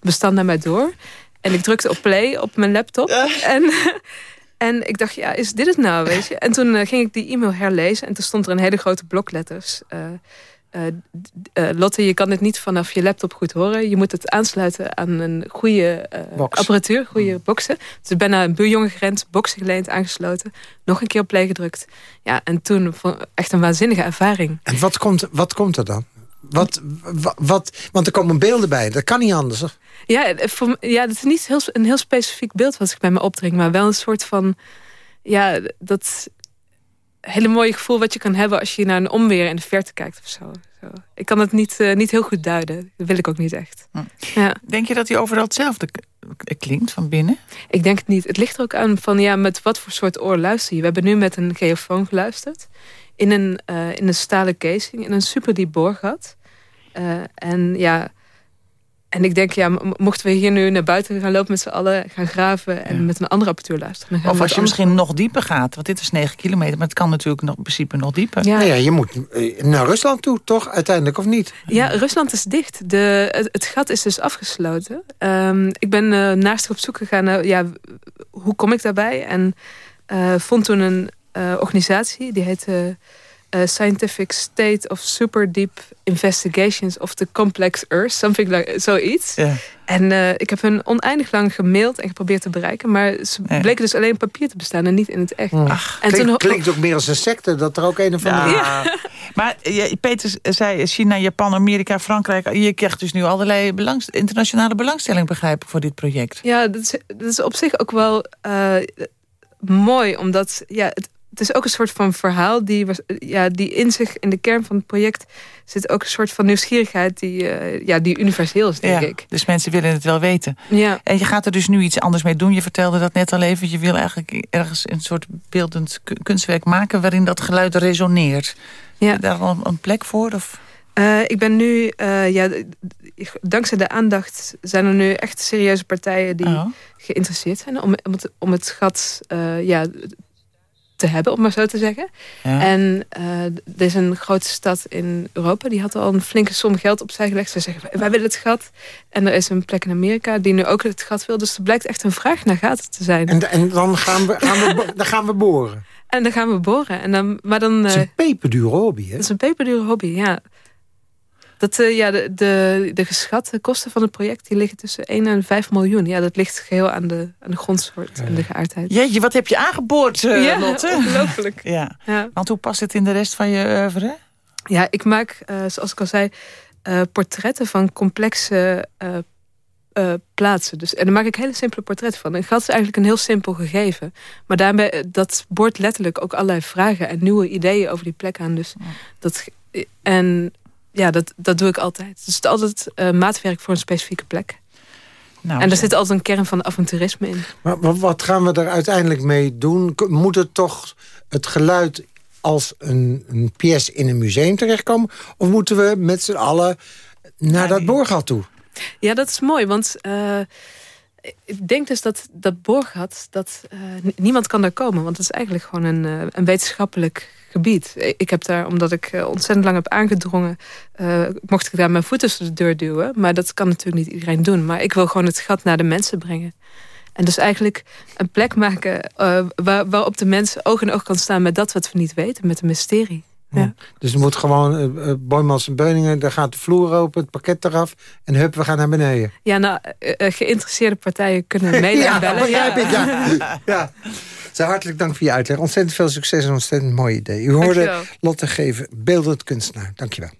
bestand naar mij door. En ik drukte op play op mijn laptop. En, en ik dacht, ja, is dit het nou, weet je? En toen ging ik die e-mail herlezen. En toen stond er een hele grote blokletters... Uh, Lotte, je kan het niet vanaf je laptop goed horen. Je moet het aansluiten aan een goede uh, apparatuur, goede mm. boxen. Dus ik ben naar een buurjongen gerend, boxen geleend, aangesloten. Nog een keer op play gedrukt. Ja, en toen echt een waanzinnige ervaring. En wat komt, wat komt er dan? Wat, wat, want er komen beelden bij, dat kan niet anders. Of? Ja, voor, ja, het is niet heel, een heel specifiek beeld wat ik bij me opdring. Maar wel een soort van... Ja, dat hele mooie gevoel wat je kan hebben... als je naar een onweer in de verte kijkt of zo. zo. Ik kan het niet, uh, niet heel goed duiden. Dat wil ik ook niet echt. Hm. Ja. Denk je dat hij overal hetzelfde klinkt van binnen? Ik denk het niet. Het ligt er ook aan van ja, met wat voor soort oor luister je. We hebben nu met een geofoon geluisterd. In een, uh, in een stalen casing. In een super diep boorgat. Uh, en ja... En ik denk, ja, mochten we hier nu naar buiten gaan lopen met z'n allen, gaan graven en ja. met een andere apparatuur luisteren. of als je misschien nog dieper gaat, want dit is 9 kilometer, maar het kan natuurlijk nog, in principe nog dieper. Ja. Nou ja, je moet naar Rusland toe, toch, uiteindelijk, of niet? Ja, Rusland is dicht. De, het, het gat is dus afgesloten. Um, ik ben uh, naast op zoek gegaan naar, ja, hoe kom ik daarbij? En uh, vond toen een uh, organisatie, die heette... Uh, scientific State of Super Deep Investigations of the Complex Earth. Something like zoiets. Ja. En uh, ik heb hun oneindig lang gemaild en geprobeerd te bereiken. Maar ze ja. bleken dus alleen op papier te bestaan en niet in het echt. Ach, en klinkt, toen, klinkt ook meer als een secte. Dat er ook een of andere... Ja. ja. maar Peter zei China, Japan, Amerika, Frankrijk. Je krijgt dus nu allerlei belangs internationale belangstelling, begrijp ik, voor dit project. Ja, dat is, dat is op zich ook wel... Uh, mooi, omdat ja, het, het is ook een soort van verhaal die, ja, die in zich, in de kern van het project, zit ook een soort van nieuwsgierigheid die, uh, ja, die universeel is, denk ja, ik. Dus mensen willen het wel weten. Ja. En je gaat er dus nu iets anders mee doen. Je vertelde dat net al even. Je wil eigenlijk ergens een soort beeldend kunstwerk maken waarin dat geluid resoneert. Ja. Daar al een plek voor? Of? Uh, ik ben nu, uh, ja, dankzij de aandacht zijn er nu echt serieuze partijen die oh. geïnteresseerd zijn om, om, het, om het gat uh, ja, te hebben, om maar zo te zeggen. Ja. En uh, er is een grote stad in Europa, die had al een flinke som geld opzij gelegd. Ze zeggen, wij willen het gat. En er is een plek in Amerika die nu ook het gat wil. Dus er blijkt echt een vraag naar gaten te zijn. En, en dan, gaan we, gaan we, dan gaan we boren? En dan gaan we boren. En dan, maar dan, dat is een peperdure hobby, hè? Dat is een peperdure hobby, ja. Dat, uh, ja, de, de, de geschatte kosten van het project die liggen tussen 1 en 5 miljoen. Ja, dat ligt geheel aan de, aan de grondsoort en de geaardheid. Jeetje, wat heb je aangeboord, uh, ja, Lotte? ongelooflijk. ja. ja. Want hoe past het in de rest van je oeuvre? Ja, ik maak, uh, zoals ik al zei, portretten van complexe plaatsen. Dus, en daar maak ik hele simpele portretten van. Een gat is eigenlijk een heel simpel gegeven. Maar daarbij, dat boort letterlijk ook allerlei vragen en nieuwe ideeën over die plek aan. Dus dat, en ja, dat, dat doe ik altijd. Dus het is altijd uh, maatwerk voor een specifieke plek. Nou, en er zit altijd een kern van avonturisme in. Maar wat gaan we er uiteindelijk mee doen? Moet het toch het geluid als een, een pièce in een museum terechtkomen? Of moeten we met z'n allen naar dat boorgat toe? Ja, dat is mooi, want... Uh, ik denk dus dat dat boorgat, dat uh, niemand kan daar komen. Want het is eigenlijk gewoon een, uh, een wetenschappelijk gebied. Ik heb daar, omdat ik ontzettend lang heb aangedrongen... mocht ik daar mijn voeten tussen de deur duwen. Maar dat kan natuurlijk niet iedereen doen. Maar ik wil gewoon het gat naar de mensen brengen. En dus eigenlijk een plek maken waar, waarop de mensen oog in oog kan staan... met dat wat we niet weten, met een mysterie. Ja. Dus er moet gewoon uh, Boymans en Beuningen, daar gaat de vloer open, het pakket eraf en hup, we gaan naar beneden. Ja, nou, uh, geïnteresseerde partijen kunnen mee ja, bellen. begrijp ik, ja. ja. Hartelijk dank voor je uitleg. Ontzettend veel succes en ontzettend mooi idee. U hoorde Dankjewel. Lotte Geven, beeldend kunstenaar. Dankjewel.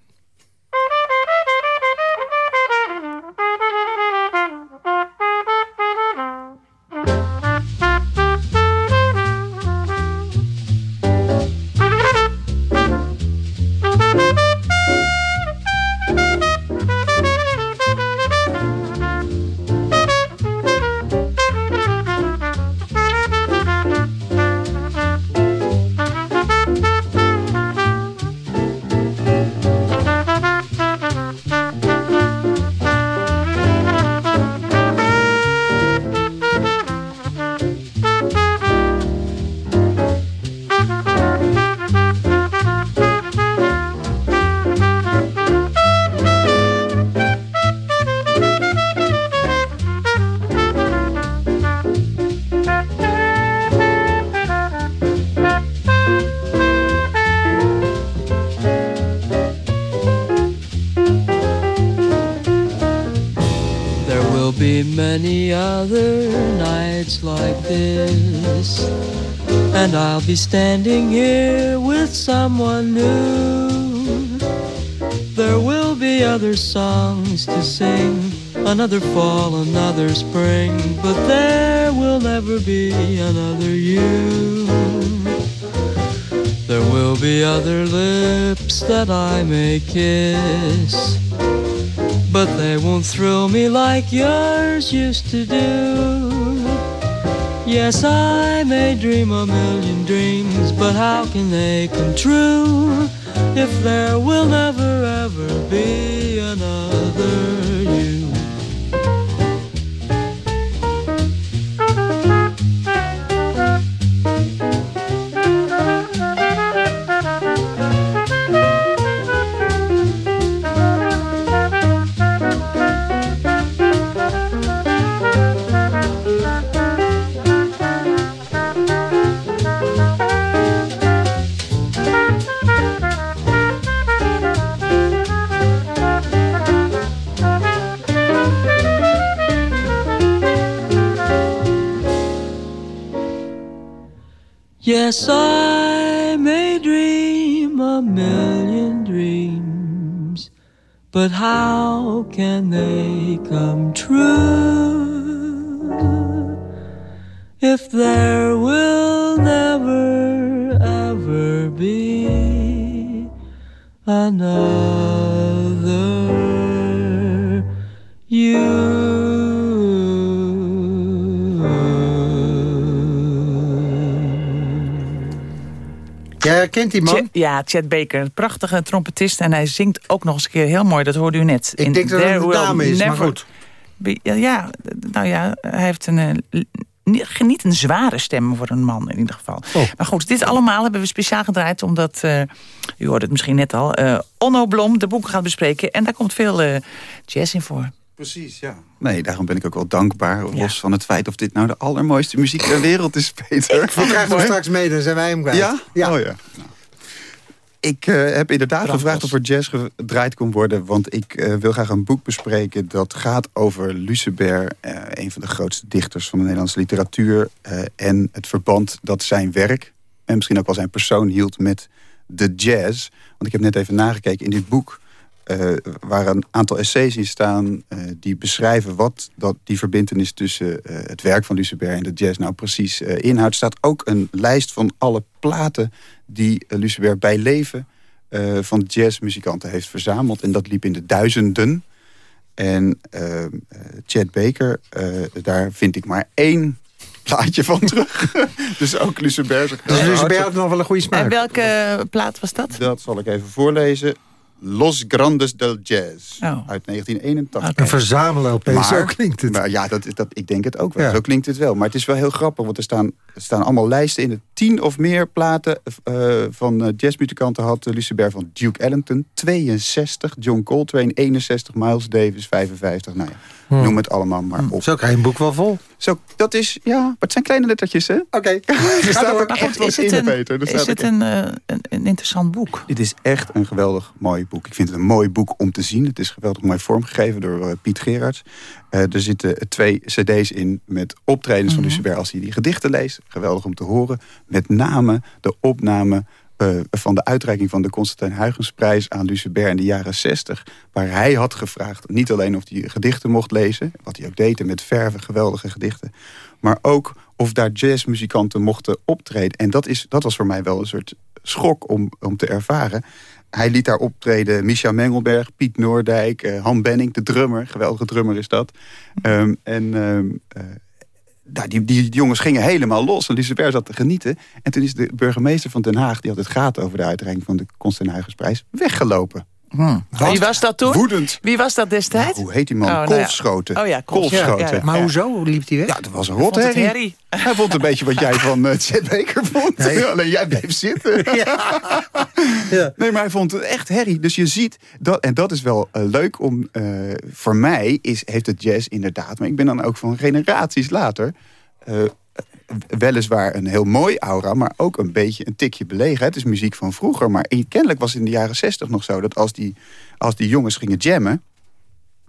Standing here with someone new. There will be other songs to sing, another fall, another spring, but there will never be another you. There will be other lips that I may kiss, but they won't thrill me like yours used to do. Yes, I may dream a million dreams, but how can they come true if there will never ever be another you? Yes, I may dream a million dreams, but how can they come true if there will never ever be another Jij kent die man? Ja, Chet Baker, een prachtige trompetist. En hij zingt ook nog eens een keer heel mooi, dat hoorde u net. Ik denk dat het een dame is, maar goed. Ja, nou ja, hij heeft een uh, niet, niet een zware stem voor een man in ieder geval. Maar goed, dit allemaal hebben we speciaal gedraaid... omdat, eh, u hoorde het misschien net al... eh, Onno Blom de boeken gaat bespreken. En daar komt veel eh, jazz in voor. Precies, ja. Nee, daarom ben ik ook wel dankbaar. Los van het feit of dit nou de allermooiste muziek ter wereld is, Peter. We krijgen hem straks mee, dan zijn wij hem kwijt. Ja? Ja. Oh ja. Nou. Ik eh, heb inderdaad gevraagd of er jazz gedraaid kon worden... want ik eh, wil graag een boek bespreken dat gaat over Lucebert... eh, een van de grootste dichters van de Nederlandse literatuur... eh, en het verband dat zijn werk en misschien ook wel zijn persoon hield met de jazz. Want ik heb net even nagekeken in dit boek... eh, waar een aantal essays in staan eh, die beschrijven wat dat, die verbindenis tussen eh, het werk van Lucebert en de jazz nou precies eh, inhoudt. staat ook een lijst van alle platen die uh, Lucebert bij leven uh, van jazzmuzikanten heeft verzameld. En dat liep in de duizenden. En uh, Chad Baker, daar vind ik maar één plaatje van terug. dus ook Lucebert. Dus Lucebert had nog wel een goede smaak. En welke plaat was dat? Dat zal ik even voorlezen. Los Grandes del Jazz. Oh. Uit 1981. Een verzamelen op zo klinkt het. Maar ja, dat, dat, ik denk het ook wel. Ja. Zo klinkt het wel. Maar het is wel heel grappig, want er staan, er staan allemaal lijsten in. De tien of meer platen uh, van uh, jazzmuzikanten had uh, Lucebert van Duke Ellington. 62, John Coltrane 61, Miles Davis 55. Nou ja, hmm. noem het allemaal maar op. Zo krijg je een boek wel vol. Zo, dat is, ja, maar het zijn kleine lettertjes, hè? Oké. Okay. er staat ook echt wat in, een, Peter. Er is het een, een, een interessant boek? Dit is echt een geweldig mooi boek. Ik vind het een mooi boek om te zien. Het is geweldig mooi vormgegeven door uh, Piet Gerards. Uh, er zitten twee cd's in met optredens mm -hmm. van Lucebert als hij die gedichten leest. Geweldig om te horen. Met name de opname uh, van de uitreiking van de Constantijn Huygensprijs aan Lucebert in de jaren 60. Waar hij had gevraagd niet alleen of hij gedichten mocht lezen. Wat hij ook deed met verven, geweldige gedichten. Maar ook of daar jazzmuzikanten mochten optreden. En dat, is, dat was voor mij wel een soort schok om, om te ervaren. Hij liet daar optreden Micha Mengelberg, Piet Noordijk, uh, Han Benning, de drummer. Geweldige drummer is dat. Um, en um, uh, nou, die, die, jongens gingen helemaal los. En Lucebert zat te genieten. En toen is de burgemeester van Den Haag... die had het gaat over de uitreiking van de Constant Huygensprijs... weggelopen. Hmm. Wie was dat toen? Woedend. Wie was dat destijds? Hoe heet die man? Oh, Kolfschoten. Nou ja. Oh ja, Kolfschoten. Ja, ja, maar hoezo? Hoe liep die weg? Ja, dat was een rotherrie. Hij vond een beetje wat jij van uh, Chet Baker vond. Nee. Alleen jij bleef zitten. ja. Nee, maar hij vond het echt herrie. Dus je ziet, dat, en dat is wel uh, leuk om... Uh, voor mij is, heeft het jazz inderdaad... maar ik ben dan ook van generaties later... weliswaar een heel mooi aura, maar ook een beetje een tikje belegen. Het is muziek van vroeger, maar kennelijk was het in de jaren zestig nog zo... dat als die, als die jongens gingen jammen...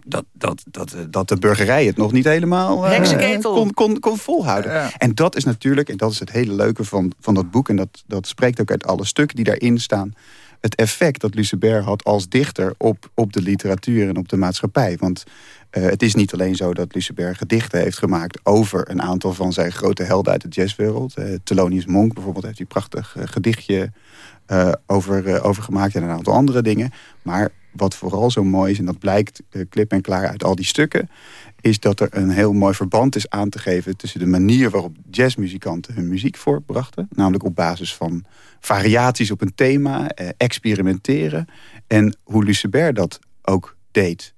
Dat, dat, dat, dat de burgerij het nog niet helemaal uh, kon, kon, kon volhouden. Ja. En dat is natuurlijk, en dat is het hele leuke van, van dat boek... en dat, dat spreekt ook uit alle stukken die daarin staan... het effect dat Lucebert had als dichter op, op de literatuur en op de maatschappij. Want uh, het is niet alleen zo dat Lucebert gedichten heeft gemaakt... over een aantal van zijn grote helden uit de jazzwereld. Uh, Thelonious Monk bijvoorbeeld heeft hij prachtig uh, gedichtje over, over gemaakt... en een aantal andere dingen. Maar wat vooral zo mooi is, en dat blijkt klip en klaar uit al die stukken... is dat er een heel mooi verband is aan te geven... tussen de manier waarop jazzmuzikanten hun muziek voortbrachten. Namelijk op basis van variaties op een thema, experimenteren... en hoe Lucebert dat ook deed...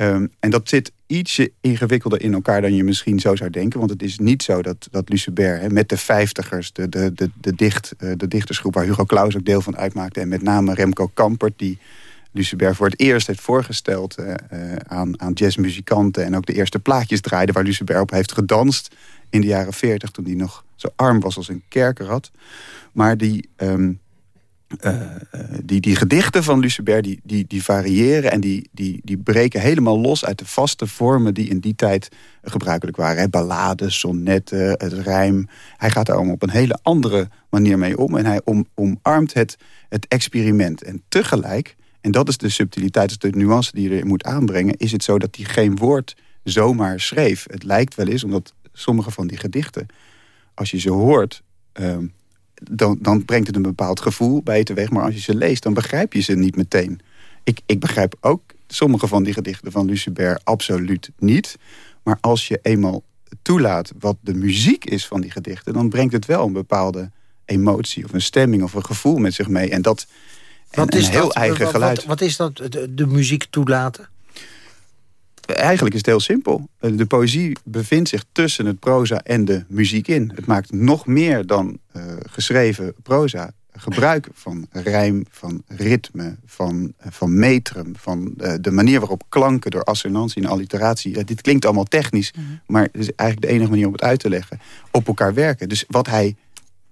Um, en dat zit ietsje ingewikkelder in elkaar dan je misschien zo zou denken. Want het is niet zo dat, dat Lucebert hè, met de vijftigers, de, de, de, de, dicht, uh, de dichtersgroep... waar Hugo Claus ook deel van uitmaakte... en met name Remco Kampert, die Lucebert voor het eerst heeft voorgesteld... Uh, uh, aan, aan jazzmuzikanten en ook de eerste plaatjes draaide... waar Lucebert op heeft gedanst in de jaren veertig... toen hij nog zo arm was als een kerker had. Maar die... Uh, uh, die, die gedichten van Lucebert die, die, die variëren en die, die, die breken helemaal los uit de vaste vormen die in die tijd gebruikelijk waren. Ballades, sonnetten, het rijm. Hij gaat daar op een hele andere manier mee om en hij om, omarmt het, het experiment. En tegelijk, en dat is de subtiliteit, de nuance die je er moet aanbrengen, is het zo dat hij geen woord zomaar schreef. Het lijkt wel eens, omdat sommige van die gedichten, als je ze hoort. Um, dan, dan, brengt het een bepaald gevoel bij je teweeg. Maar als je ze leest, dan begrijp je ze niet meteen. Ik, ik begrijp ook sommige van die gedichten van Lucebert absoluut niet. Maar als je eenmaal toelaat wat de muziek is van die gedichten... dan brengt het wel een bepaalde emotie of een stemming of een gevoel met zich mee. En dat wat is een heel dat, eigen wat, geluid. Wat, wat, is dat, de, de muziek toelaten? Eigenlijk is het heel simpel. Eh, De poëzie bevindt zich tussen het proza en de muziek in. Het maakt nog meer dan uh, geschreven proza gebruik van rijm, van ritme, van, uh, van metrum... van uh, de manier waarop klanken door assonantie en alliteratie... Dit klinkt allemaal technisch, mm -hmm. maar het is eigenlijk de enige manier om het uit te leggen... op elkaar werken. Dus wat hij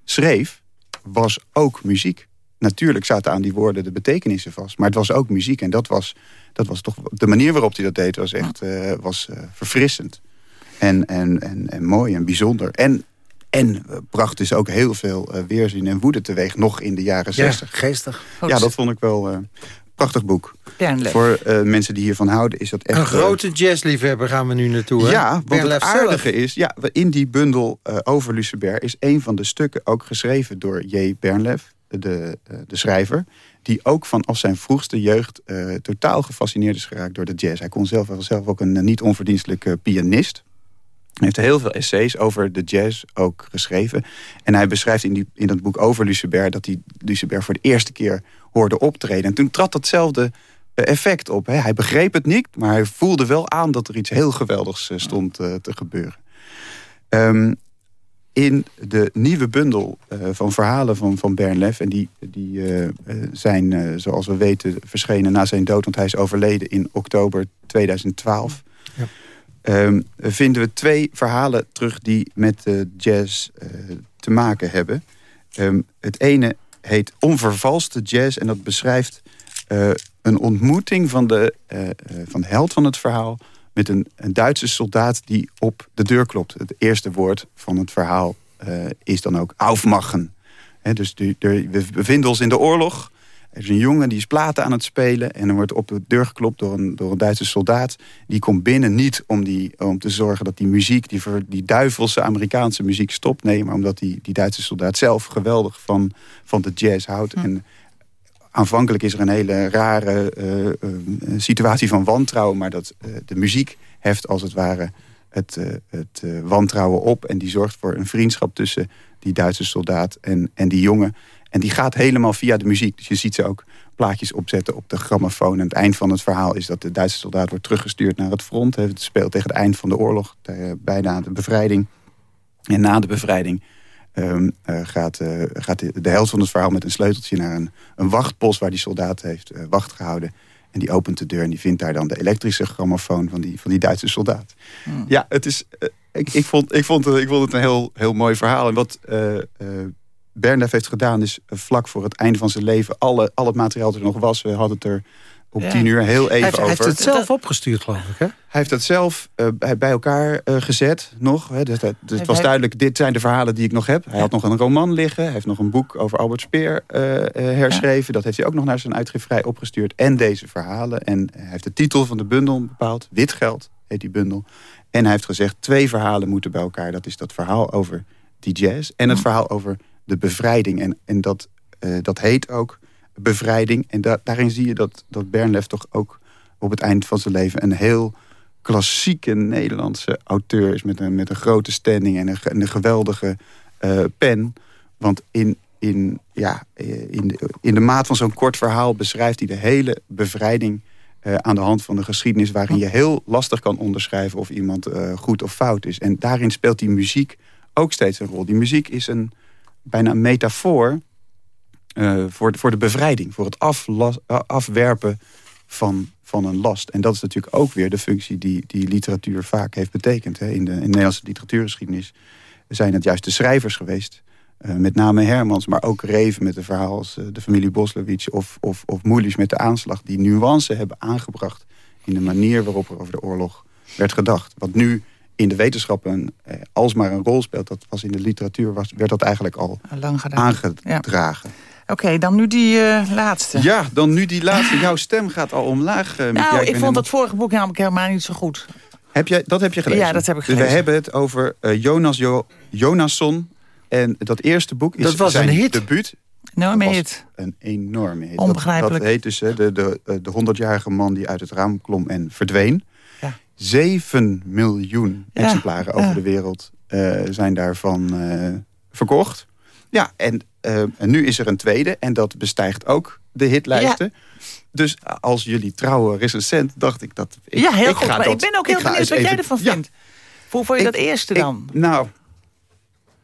schreef, was ook muziek. Natuurlijk zaten aan die woorden de betekenissen vast. Maar het was ook muziek. En dat was, dat was toch... De manier waarop hij dat deed was echt uh, was, uh, verfrissend. En, en, en, en mooi en bijzonder. En, en bracht dus ook heel veel uh, weerzin en woede teweeg. Nog in de jaren zestig. Ja, geestig. Ja, dat vond ik wel een prachtig boek. Voor mensen die hiervan houden is dat echt... Een grote jazzliefhebber gaan we nu naartoe. Hè? Ja, want het aardige is... Ja, in die bundel over Lucebert is een van de stukken ook geschreven door J. Bernlef de, de schrijver... die ook vanaf zijn vroegste jeugd uh, totaal gefascineerd is geraakt door de jazz. Hij kon zelf, was zelf ook een niet onverdienstelijke pianist. Hij heeft heel veel essays over de jazz ook geschreven. En hij beschrijft in, die, in dat boek over Lucebert... dat hij Lucebert voor de eerste keer hoorde optreden. En toen trad datzelfde effect op. Hè. Hij begreep het niet, maar hij voelde wel aan... dat er iets heel geweldigs stond te gebeuren. Um, in de nieuwe bundel uh, van verhalen van, van Bernlef... en die, die uh, zijn, uh, zoals we weten, verschenen na zijn dood... want hij is overleden in oktober 2012... Ja. Um, vinden we twee verhalen terug die met jazz te maken hebben. Um, het ene heet Onvervalste Jazz... en dat beschrijft een ontmoeting van de, van de held van het verhaal met een, een, Duitse soldaat die op de deur klopt. Het eerste woord van het verhaal uh, is dan ook aufmachen. He, dus de, de, we bevinden ons in de oorlog. Er is een jongen die is platen aan het spelen... en er wordt op de deur geklopt door een, door een Duitse soldaat. Die komt binnen niet om, die, om te zorgen dat die muziek... Die, die duivelse Amerikaanse muziek stopt. Nee, maar omdat die, die Duitse soldaat zelf geweldig van, van de jazz houdt... Hm. En, aanvankelijk is er een hele rare uh, uh, situatie van wantrouwen... maar dat uh, de muziek heft als het ware het, het wantrouwen op... en die zorgt voor een vriendschap tussen die Duitse soldaat en, en die jongen. En die gaat helemaal via de muziek. Dus je ziet ze ook plaatjes opzetten op de grammofoon. En het eind van het verhaal is dat de Duitse soldaat wordt teruggestuurd naar het front. Het speelt tegen het eind van de oorlog, bijna de bevrijding. En na de bevrijding Um, uh, gaat, uh, gaat de, de helft van het verhaal met een sleuteltje naar een, een wachtpost... waar die soldaat heeft uh, wacht gehouden. En die opent de deur en die vindt daar dan de elektrische grammofoon... van die, van die Duitse soldaat. Hmm. Ja, het is, ik, ik, vond, ik, vond, ik vond het een heel, heel mooi verhaal. En wat Bernhard heeft gedaan is vlak voor het einde van zijn leven... Alle, al het materiaal dat er nog was, we hadden het er op ja. tien uur heel even hij, over. Hij heeft het zelf opgestuurd, geloof ik, hè? Hij heeft het zelf uh, bij elkaar uh, gezet, nog. Hè. Dus, dat, dus het was duidelijk, dit zijn de verhalen die ik nog heb. Hij ja. had nog een roman liggen. Hij heeft nog een boek over Albert Speer uh, herschreven. Ja. Dat heeft hij ook nog naar zijn uitgeverij opgestuurd. En deze verhalen. En hij heeft de titel van de bundel bepaald. Witgeld heet die bundel. En hij heeft gezegd, twee verhalen moeten bij elkaar. Dat is dat verhaal over die jazz. En het verhaal over de bevrijding. En, en dat, dat heet ook bevrijding. En da daarin zie je dat, dat Bernlef toch ook op het eind van zijn leven... een heel klassieke Nederlandse auteur is... met een, met een grote standing en een, een geweldige uh, pen. Want in, in, ja, in, de, in de maat van zo'n kort verhaal beschrijft hij de hele bevrijding... Uh, aan de hand van de geschiedenis... waarin je heel lastig kan onderschrijven of iemand uh, goed of fout is. En daarin speelt die muziek ook steeds een rol. Die muziek is een, bijna een metafoor uh, voor, voor de bevrijding. Voor het aflas, afwerpen van, van een last. En dat is natuurlijk ook weer de functie die, die literatuur vaak heeft betekend. Hè. In, de, in de Nederlandse literatuurgeschiedenis zijn het juist de schrijvers geweest. Uh, met name Hermans, maar ook Reven met de verhaal als uh, de familie Boslowitz... of, of, of Moelis met de aanslag, die nuance hebben aangebracht... in de manier waarop er over de oorlog werd gedacht. Wat nu in de wetenschappen eh, alsmaar een rol speelt... dat was in de literatuur, was, werd dat eigenlijk al Lang aangedragen. Ja. Oké, okay, dan nu die uh, laatste. Ja, dan nu die laatste. Jouw stem gaat al omlaag. Uh, nou, ik, ik vond dat vorige boek namelijk helemaal niet zo goed. Heb jij, dat heb je gelezen? Ja, dat heb ik gelezen. Dus we hebben het over uh, Jonas jo Jonasson. En dat eerste boek is dat was zijn een hit. debuut. Enorme hit. Een enorme hit. Onbegrijpelijk. Dat, dat heet dus de, de, de 100-jarige man die uit het raam klom en verdween. Ja. 7 miljoen Ja, exemplaren ja. over de wereld zijn daarvan verkocht. Ja, en, uh, en nu is er een tweede en dat bestijgt ook de hitlijsten. Dus als jullie trouwe recensent dacht ik dat... Ik, ja, heel ik goed. ga Maar dat- ik ben ook heel benieuwd wat jij ervan Ja, vindt. Hoe vond je Ik- dat eerste dan? nou,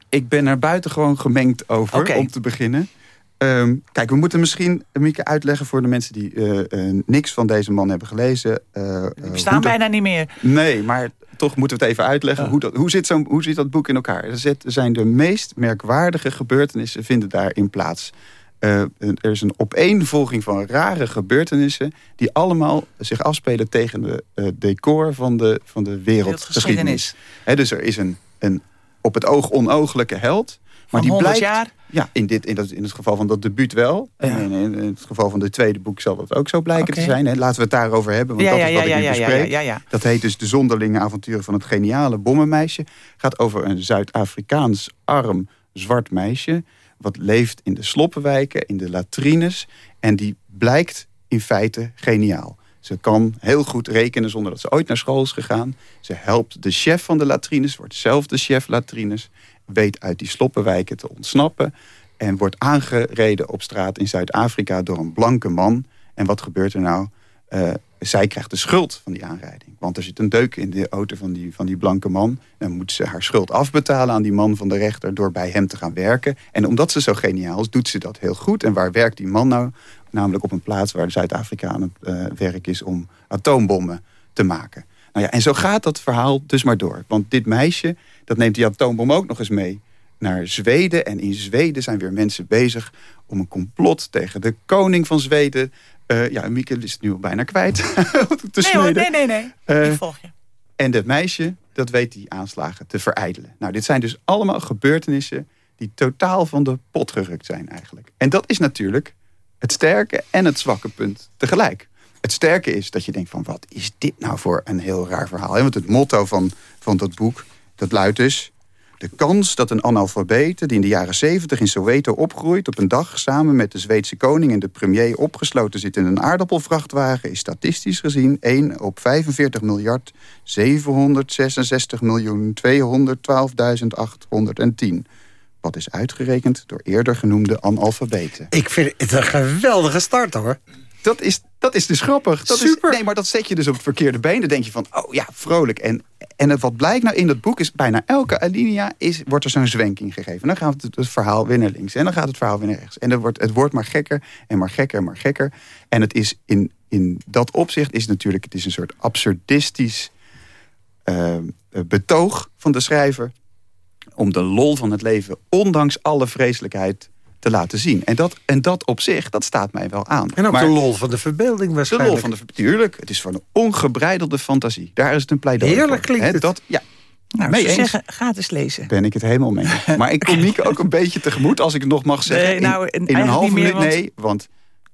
ik ben er buitengewoon gemengd over, om te beginnen. Ehm, kijk, we moeten misschien, Mieke, uitleggen voor de mensen die eh, eh, niks van deze man hebben gelezen. eh, eh, We hoe staan dat- bijna niet meer. Nee, maar toch moeten we het even uitleggen. Hoe, dat, hoe, zit zo'n, hoe zit dat boek in elkaar? Er zit- zijn de meest merkwaardige gebeurtenissen vinden daarin plaats. Er is een opeenvolging van rare gebeurtenissen... die allemaal zich afspelen tegen de decor van de, van de wereldgeschiedenis. Hè, dus er is een, een op het oog onooglijke held... Maar die 100 blijkt, jaar? Ja, in, dit, in, dat, in het geval van dat debuut wel. En in, in het geval van het tweede boek zal dat ook zo blijken te zijn. Hè. Laten we het daarover hebben, want Ja, dat ja, is wat ja, ik nu ja, ja, bespreek. ja, ja, ja. Dat heet dus De Zonderlinge Avonturen van het Geniale Bommenmeisje. Gaat over een Zuid-Afrikaans arm zwart meisje... wat leeft in de sloppenwijken, in de latrines... en die blijkt in feite geniaal. Ze kan heel goed rekenen zonder dat ze ooit naar school is gegaan. Ze helpt de chef van de latrines, wordt zelf de chef latrines... weet uit die sloppenwijken te ontsnappen... en wordt aangereden op straat in Zuid-Afrika door een blanke man. En wat gebeurt er nou? Eh, zij krijgt de schuld van die aanrijding. Want er zit een deuk in de auto van die, van die blanke man. Dan moet ze haar schuld afbetalen aan die man van de rechter... door bij hem te gaan werken. En omdat ze zo geniaal is, doet ze dat heel goed. En waar werkt die man nou? Namelijk op een plaats waar Zuid-Afrika aan het eh, werk is... om atoombommen te maken. Nou ja, en zo gaat dat verhaal dus maar door. Want dit meisje, dat neemt die atoombom ook nog eens mee naar Zweden. En in Zweden zijn weer mensen bezig om een complot tegen de koning van Zweden... eh, ja, Mieke is het nu al bijna kwijt. te Nee hoor, nee, nee, nee. Eh, ik volg je. En dat meisje, dat weet die aanslagen te verijdelen. Nou, dit zijn dus allemaal gebeurtenissen die totaal van de pot gerukt zijn eigenlijk. En dat is natuurlijk het sterke en het zwakke punt tegelijk. Het sterke is dat je denkt van, wat is dit nou voor een heel raar verhaal? Want het motto van, van dat boek, dat luidt dus... De kans dat een analfabete die in de jaren 70 in Soweto opgroeit... op een dag samen met de Zweedse koning en de premier opgesloten zit in een aardappelvrachtwagen... is statistisch gezien 1 op 45 miljard 766 miljoen 212.810. Wat is uitgerekend door eerder genoemde analfabeten. Ik vind het een geweldige start hoor. Dat is, dat is dus grappig. Dat Super. Is, nee, maar dat zet je dus op het verkeerde been. Dan denk je van, oh ja, vrolijk. En, en wat blijkt nou in dat boek is... bijna elke alinea is, wordt er zo'n zwenking gegeven. Dan gaat het, het verhaal weer naar links. En dan gaat het verhaal weer naar rechts. En dan wordt, het wordt maar gekker en maar gekker en maar gekker. En het is in, in dat opzicht is natuurlijk... het is een soort absurdistisch eh, betoog van de schrijver... om de lol van het leven, ondanks alle vreselijkheid te laten zien. En dat, en dat op zich, dat staat mij wel aan. En ook Maar- de lol van de verbeelding de waarschijnlijk. lol van de Tuurlijk, het is voor een ongebreidelde fantasie. Daar is het een pleidooi Heerlijk voor. klinkt. Dat, ja, Nou, mee eens. zeggen, ga het eens lezen. ben ik het helemaal mee. Maar ik kom Mieke ook een beetje tegemoet, als ik het nog mag zeggen. Nee, nou, in, in een half niet meer, minuut, want- nee. Want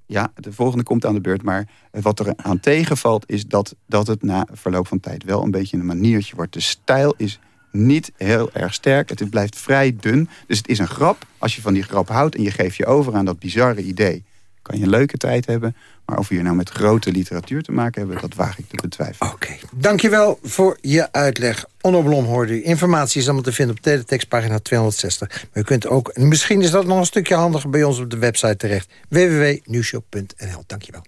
ja, de volgende komt aan de beurt. Maar wat er aan tegenvalt, is dat, dat het na verloop van tijd wel een beetje een maniertje wordt. De stijl is niet heel erg sterk. Het blijft vrij dun. Dus het is een grap. Als je van die grap houdt en je geeft je over aan dat bizarre idee... kan je een leuke tijd hebben. Maar of we hier nou met grote literatuur te maken hebben... dat waag ik te betwijfelen. Oké. Dankjewel voor je uitleg. Onno Blom hoorde u. Informatie is allemaal te vinden op teletextpagina 260. Maar u kunt ook, en misschien is dat nog een stukje handiger... bij ons op de website terecht. www.nieuwshow.nl. Dankjewel.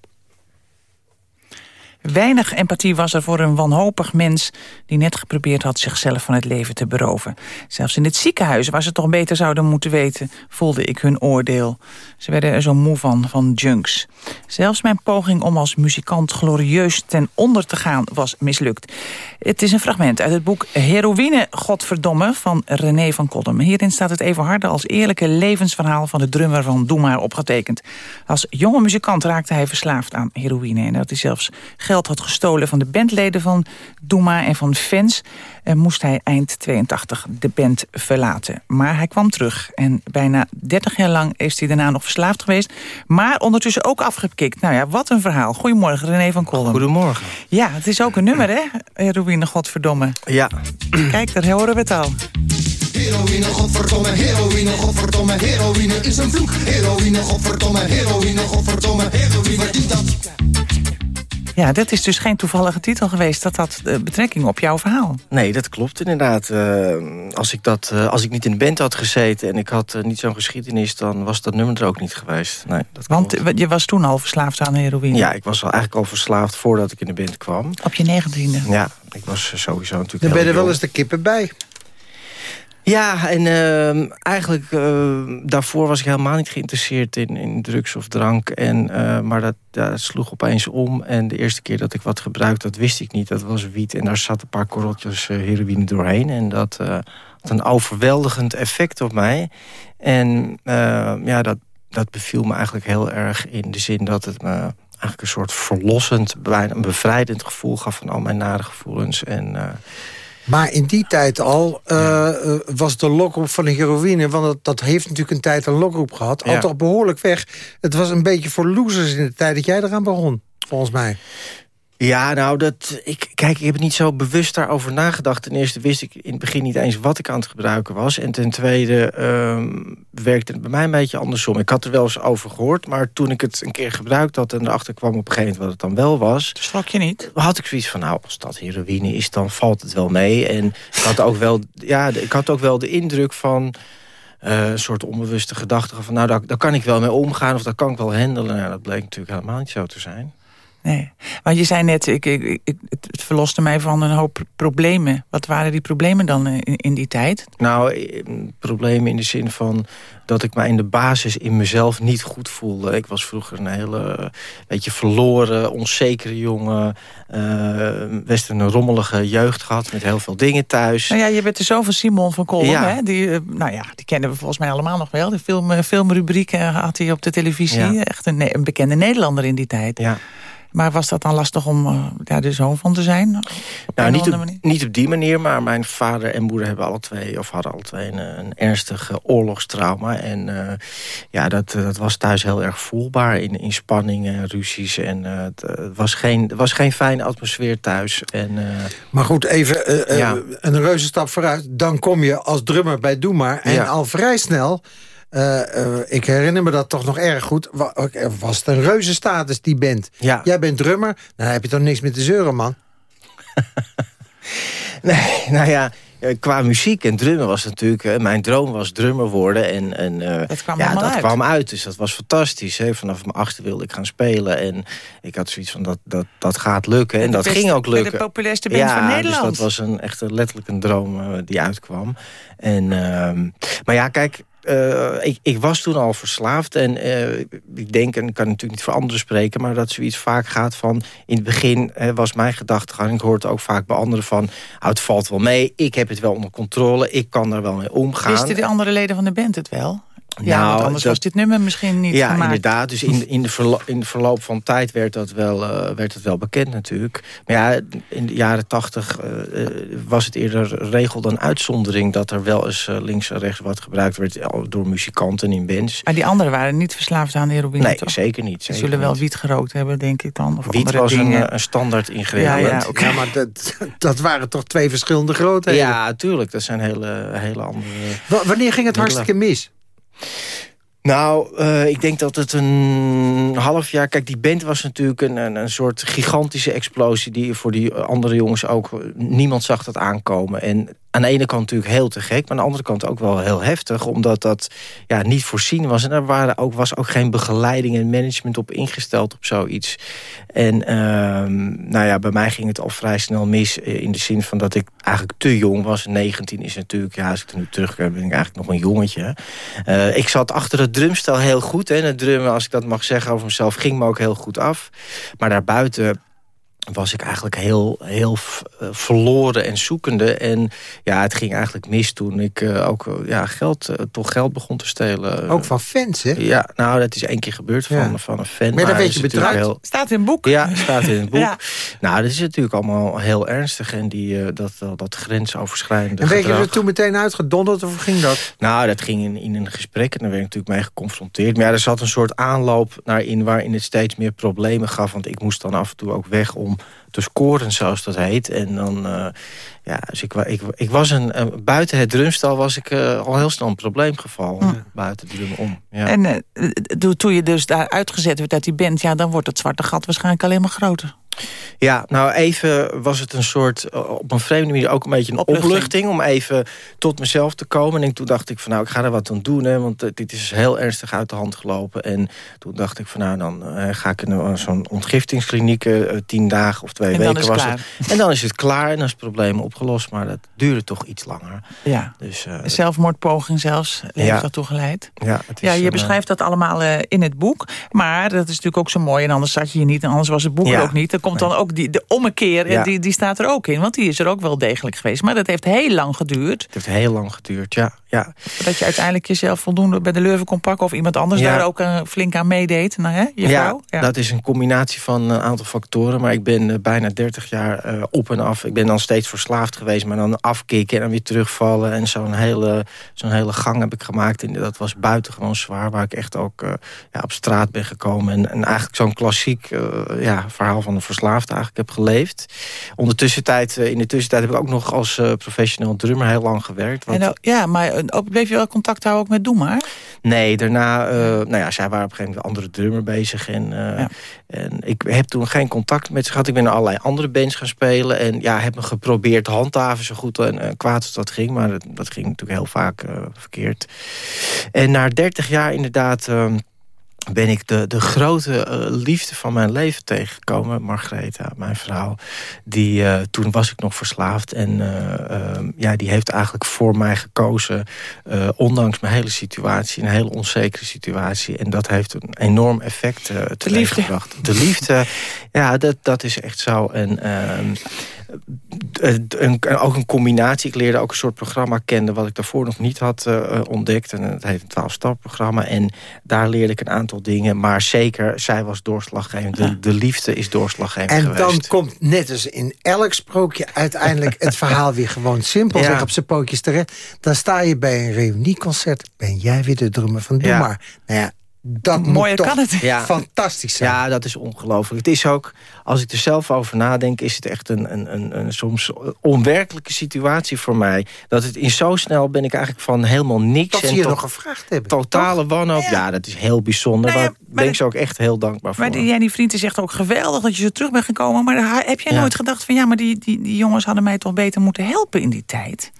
Weinig empathie was er voor een wanhopig mens... die net geprobeerd had zichzelf van het leven te beroven. Zelfs in het ziekenhuis, waar ze toch beter zouden moeten weten... voelde ik hun oordeel. Ze werden er zo moe van, van junks. Zelfs mijn poging om als muzikant glorieus ten onder te gaan... was mislukt. Het is een fragment uit het boek Heroïne, Godverdomme... van René van Koddem. Hierin staat het even harde als eerlijke levensverhaal... van de drummer van Doe Maar opgetekend. Als jonge muzikant raakte hij verslaafd aan heroïne... en dat hij zelfs geld had gestolen van de bandleden van Doema en van fans... en moest hij eind 82 de band verlaten. Maar hij kwam terug en bijna 30 jaar lang is hij daarna nog verslaafd geweest... maar ondertussen ook afgekikt. Nou ja, wat een verhaal. Goedemorgen, René van Kolm. Goedemorgen. Ja, het is ook een nummer, hè? Heroïne, godverdomme. Ja. Kijk, daar horen we het al. Heroïne, godverdomme, heroïne, godverdomme, heroïne is een vloek. Heroïne, godverdomme, heroïne, godverdomme, heroïne verdient dat. Ja, dat is dus geen toevallige titel geweest. Dat had uh, betrekking op jouw verhaal. Nee, dat klopt inderdaad. Uh, als, ik dat, uh, als ik niet in de band had gezeten en ik had niet zo'n geschiedenis... dan was dat nummer er ook niet geweest. Nee, dat Want je was toen al verslaafd aan heroïne? Ja, ik was al eigenlijk al verslaafd voordat ik in de band kwam. Op je negentiende? Ja, ik was sowieso natuurlijk Dan ben je er wel eens de kippen bij. Ja, en uh, eigenlijk uh, daarvoor was ik helemaal niet geïnteresseerd in, in drugs of drank. En, uh, maar dat, dat, sloeg opeens om. En de eerste keer dat ik wat gebruikte, dat wist ik niet. Dat was wiet en daar zat een paar korreltjes uh, heroïne doorheen. En dat had een overweldigend effect op mij. En ja, dat, dat beviel me eigenlijk heel erg in de zin dat het me eigenlijk een soort verlossend, een bevrijdend gevoel gaf van al mijn nare gevoelens. En maar in die tijd al uh, was de lokroep van de heroïne... want dat, dat heeft natuurlijk een tijd een lokroep gehad... al toch behoorlijk weg. Het was een beetje voor losers in de tijd dat jij eraan begon, volgens mij. Ja, nou, dat, ik, kijk, ik heb niet zo bewust daarover nagedacht. Ten eerste wist ik in het begin niet eens wat ik aan het gebruiken was. En ten tweede um, werkte het bij mij een beetje andersom. Ik had er wel eens over gehoord, maar toen ik het een keer gebruikt had... en erachter kwam op een gegeven moment wat het dan wel was... Schrok je niet? Had ik zoiets van, nou, als dat heroïne is, dan valt het wel mee. En ik had ook wel, ja, ik had ook wel de indruk van... Uh, een soort onbewuste gedachte van... nou, daar, daar kan ik wel mee omgaan of daar kan ik wel handelen. Nou, dat bleek natuurlijk helemaal niet zo te zijn. Nee, maar je zei net, ik, ik, ik, het verloste mij van een hoop problemen. Wat waren die problemen dan in, in, die tijd? Nou, problemen in de zin van dat ik me in de basis in mezelf niet goed voelde. Ik was vroeger een hele beetje verloren, onzekere jongen. Uh, best een rommelige jeugd gehad met heel veel dingen thuis. Nou ja, je bent de zoon van Simon van Kolm, ja. hè? Die, nou ja, die kennen we volgens mij allemaal nog wel. De film, filmrubriek had hij op de televisie. Ja. Echt een, een bekende Nederlander in die tijd. Ja. Maar was dat dan lastig om uh, ja, de zoon van te zijn? nou, niet op, niet op die manier, maar mijn vader en moeder hebben alle twee, of hadden alle twee een, een ernstig oorlogstrauma. En uh, ja, dat, dat was thuis heel erg voelbaar in, in spanningen, ruzies. En uh, het was geen, was geen fijne atmosfeer thuis. En, maar goed, even ja. een reuze stap vooruit. Dan kom je als drummer bij Doe Maar. En ja. al vrij snel uh, uh, ik herinner me dat toch nog erg goed. Was het een reuze status, die band. Ja. Jij bent drummer, dan heb je toch niks met de zeuren, man? nee, nou ja, qua muziek en drummen was natuurlijk... mijn droom was drummer worden. En, en, dat kwam, ja, dat uit. kwam uit, dus dat was fantastisch. Hè. Vanaf mijn achtste wilde ik gaan spelen. En ik had zoiets van, dat, dat, dat gaat lukken. En, dat best, ging ook lukken. de populairste band ja, van Nederland. dus dat was een, echt letterlijk een droom uh, die uitkwam. En, uh, maar ja, kijk... Uh, ik, ik, was toen al verslaafd en uh, ik denk, en ik kan natuurlijk niet voor anderen spreken... maar dat zoiets vaak gaat van... in het begin was mijn gedachtegang, ik hoor het ook vaak bij anderen van... Oh, het valt wel mee, ik heb het wel onder controle, ik kan er wel mee omgaan. Wisten de andere leden van de band het wel? Ja, nou, want anders dat, was dit nummer misschien niet Ja, gemaakt. inderdaad. Dus in, in, de verloop, in de verloop van tijd werd dat, wel, uh, werd dat wel bekend natuurlijk. Maar ja, in de jaren tachtig uh, was het eerder regel dan uitzondering... dat er wel eens uh, links en rechts wat gebruikt werd door muzikanten in bands. Maar die anderen waren niet verslaafd aan de heroïne, Nee, toch? zeker niet. Ze zullen wel wiet gerookt hebben, denk ik dan. Of Wiet andere was dingen. een, een standaard ingrediënt. Ja, ja, okay. ja, maar dat, dat waren toch twee verschillende grootheden? Ja, tuurlijk. Dat zijn hele, hele andere... W wanneer ging het hartstikke mis? Nou, uh, ik denk dat het een half jaar... Kijk, die band was natuurlijk een, een, een, soort gigantische explosie... die voor die andere jongens ook... Niemand zag dat aankomen. En aan de ene kant natuurlijk heel te gek... maar aan de andere kant ook wel heel heftig... omdat dat ja, niet voorzien was. En er ook, was ook geen begeleiding en management op ingesteld op zoiets. En uh, nou ja, bij mij ging het al vrij snel mis... in de zin van dat ik eigenlijk te jong was. 19 is natuurlijk, ja, als ik er nu terugkijk... ben ik eigenlijk nog een jongetje. Uh, ik zat achter het drumstel heel goed. Hè. Het drummen, als ik dat mag zeggen over mezelf... ging me ook heel goed af. Maar daarbuiten was ik eigenlijk heel, heel verloren en zoekende. En ja, het ging eigenlijk mis toen ik uh, ook uh, ja, geld, uh, toch geld begon te stelen. Ook van fans, hè? Ja, nou, dat is één keer gebeurd van, ja. van een fan. Maar, dan weet je. Heel... Staat in het boek. Ja, staat in het boek. ja. Nou, dat is natuurlijk allemaal heel ernstig. En die, dat, dat grensoverschrijdende En weet je er toen meteen uitgedonderd of ging dat? Nou, dat ging in, in een gesprek en daar werd ik natuurlijk mee geconfronteerd. Maar ja, er zat een soort aanloop naar in waarin het steeds meer problemen gaf. Want ik moest dan af en toe ook weg om te scoren, zoals dat heet. En dan, uh, ja, dus ik, ik, ik was een, uh, buiten het drumstal was ik uh, al heel snel een probleemgeval. Buiten de drum om. Ja. En toen je dus daar uitgezet werd uit die band, ja, dan wordt het zwarte gat waarschijnlijk alleen maar groter. Ja, nou even was het een soort, eh, op een vreemde manier ook een beetje een opluchting. om even tot mezelf te komen. En toen dacht ik van nou, ik ga er wat aan doen. Hè, want eh, dit is heel ernstig uit de hand gelopen. En toen dacht ik van nou, dan eh, ga ik in zo'n ontgiftingskliniek... tien dagen of twee En weken was het het. En dan is het klaar en dan is het probleem opgelost. Maar dat duurde toch iets langer. Ja. Dus, Zelfmoordpoging zelfs heeft Ja. dat toegeleid. ja, het is Ja, je een, beschrijft dat allemaal in het boek. Maar dat is natuurlijk ook zo mooi. En anders zat je hier niet. En anders was het boek Ja. er ook niet. Komt dan ook die, de ommekeer. eh, Ja. Die, die staat er ook in. Want die is er ook wel degelijk geweest. Maar dat heeft heel lang geduurd. Het heeft heel lang geduurd, ja. Ja. Dat je uiteindelijk jezelf voldoende bij de leuven kon pakken. Of iemand anders Ja. daar ook eh, flink aan meedeed. Nou, hè, je vrouw. Ja, dat is een combinatie van een aantal factoren. Maar ik ben eh, bijna 30 jaar eh, op en af. Ik ben dan steeds verslaafd geweest, maar dan afkicken en dan weer terugvallen. En zo'n hele, zo'n hele gang heb ik gemaakt. En dat was buitengewoon zwaar, waar ik echt ook ja, op straat ben gekomen. En, en eigenlijk zo'n klassiek ja, verhaal van een verslaafde eigenlijk heb geleefd. Ondertussen tijd, in de tussentijd heb ik ook nog als professional drummer heel lang gewerkt. Want En, ja, maar ook, bleef je wel contact houden ook met Doe maar? Nee, daarna, eh, nou ja, zij waren op een gegeven moment andere drummer bezig. En, eh, en ik heb toen geen contact met ze gehad. Ik ben naar allerlei andere bands gaan spelen. En ja, heb me geprobeerd te handhaven zo goed en eh, kwaad als dat ging. Maar dat, dat ging natuurlijk heel vaak verkeerd. En na 30 jaar inderdaad... ehm, ben ik de, de grote eh, liefde van mijn leven tegengekomen. Margaretha, mijn vrouw. Die, eh, toen was ik nog verslaafd. En eh, ehm, ja, die heeft eigenlijk voor mij gekozen. ondanks mijn hele situatie. Een hele onzekere situatie. En dat heeft een enorm effect uh, teweeggebracht. De liefde, ja, dat, dat is echt zo. En... een, een, ook een combinatie. Ik leerde ook een soort programma kennen... wat ik daarvoor nog niet had uh, ontdekt. En het heet een 12-stap-programma. En daar leerde ik een aantal dingen. Maar zeker, zij was doorslaggevend. De, de liefde is doorslaggevend En geweest. dan komt, net als in elk sprookje... uiteindelijk het verhaal weer gewoon simpelweg Ja. op zijn pootjes terecht. Dan sta je bij een reunieconcert. Ben jij weer de drummer van Doe Ja. Maar. Nou ja, dat Mooier moet toch kan het. Ja. fantastisch zijn. Ja, dat is ongelooflijk. Het is ook, als ik er zelf over nadenk... is het echt een, een, een, een soms onwerkelijke situatie voor mij. Dat het in zo snel ben ik eigenlijk van helemaal niks... Dat ze en je tot nog gevraagd hebben. Totale wanhoop. Ja. dat is heel bijzonder. Nou ja, maar ben ik ze ook echt heel dankbaar voor. Maar die, jij, die vriend die zegt ook geweldig dat je zo terug bent gekomen. Maar daar- heb jij Ja. nooit gedacht van... ja, maar die, die, die jongens hadden mij toch beter moeten helpen in die tijd?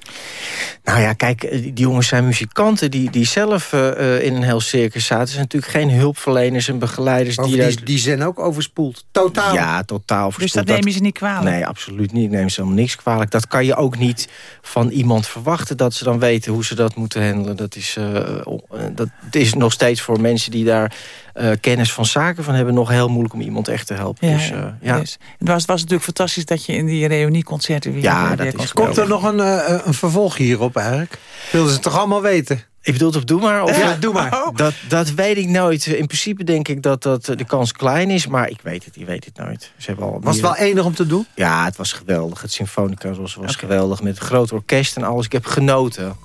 Nou ja, kijk, eh, die jongens zijn muzikanten die, die zelf eh, eh, in een heel circus zaten. Natuurlijk geen hulpverleners en begeleiders. Die, die, die zijn ook overspoeld. Totaal. Ja, totaal Dus verstoord. dat neem je ze niet kwalijk? Nee, absoluut niet. Neem ze helemaal niks kwalijk. Dat kan je ook niet van iemand verwachten... dat ze dan weten hoe ze dat moeten handelen. Dat is, eh, eh, dat is nog steeds voor mensen die daar eh, kennis van zaken van hebben... nog heel moeilijk om iemand echt te helpen. Ja, dus, eh, ja, dus het, was, het was natuurlijk fantastisch dat je in die reunieconcerten weer... Ja, weer dat kon is. Komt er nog een, eh, een vervolg hierop eigenlijk? Wilden ze het toch allemaal weten? Ik bedoel het op Doe Maar? Of Ja, doe maar. Dat, dat weet ik nooit. In principe denk ik dat, dat de kans klein is. Maar ik weet het, ik weet het nooit. Ze hebben al Was het wel enig om te doen? Ja, het was geweldig. Het Symfonica was, was geweldig. Met een groot orkest en alles. Ik heb genoten.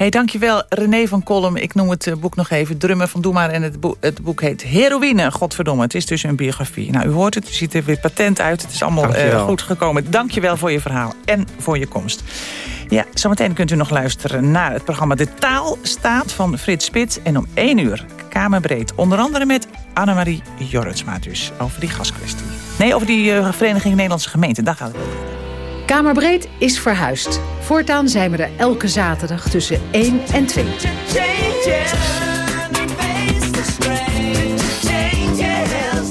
Hey, dankjewel René van Kolm. Ik noem het eh, boek nog even. Drummen van Doe Maar. En het, boek, het boek heet Heroïne. Godverdomme, het is dus een biografie. Nou, u hoort het. U ziet er weer patent uit. Het is allemaal eh, goed gekomen. Dankjewel voor je verhaal en voor je komst. Ja, zometeen kunt u nog luisteren naar het programma De Taal staat van Frits Spits. En om één uur Kamerbreed. Onder andere met Annemarie Jorritsma dus. Over die gaskwestie. Nee, over die eh, Vereniging Nederlandse Gemeenten. Daar gaat het over. Kamerbreed is verhuisd. Voortaan zijn we er elke zaterdag tussen 1 en 2.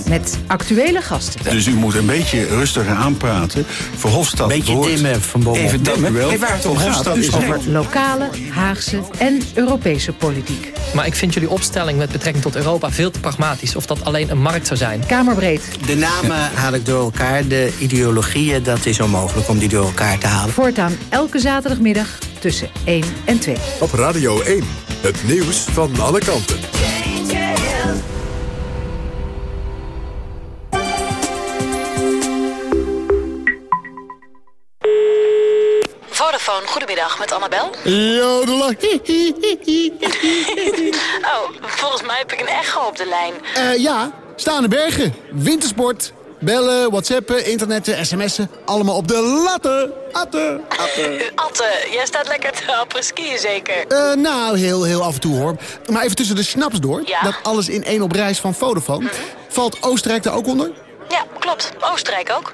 Met actuele gasten. Dus u moet een beetje rustiger aanpraten. Verhofstadt Beetje behoort- dimmen, Van Bommel. Even Dank dimmen. u wel. Even waar het om Verhofstadt gaat. is is over lokale, Haagse en Europese politiek. Maar ik vind jullie opstelling met betrekking tot Europa veel te pragmatisch. Of dat alleen een markt zou zijn. Kamerbreed. De namen haal ik door elkaar. De ideologieën, dat is onmogelijk om die door elkaar te halen. Voortaan elke zaterdagmiddag tussen 1 en 2. Op Radio 1. Het nieuws van alle kanten. Vodafone, goedemiddag, met Annabel. Jodela. Oh, volgens mij heb ik een echo op de lijn. Eh, ja, staande bergen, wintersport, bellen, whatsappen, internetten, sms'en. Allemaal op de latten. Atten, atten. Atte, jij staat lekker te happen skiën zeker? Eh, nou, heel, heel af en toe hoor. Maar even tussen de snaps door. Ja? Dat alles in één op reis van Vodafone. Valt Oostenrijk daar ook onder? Ja, klopt. Oostenrijk ook.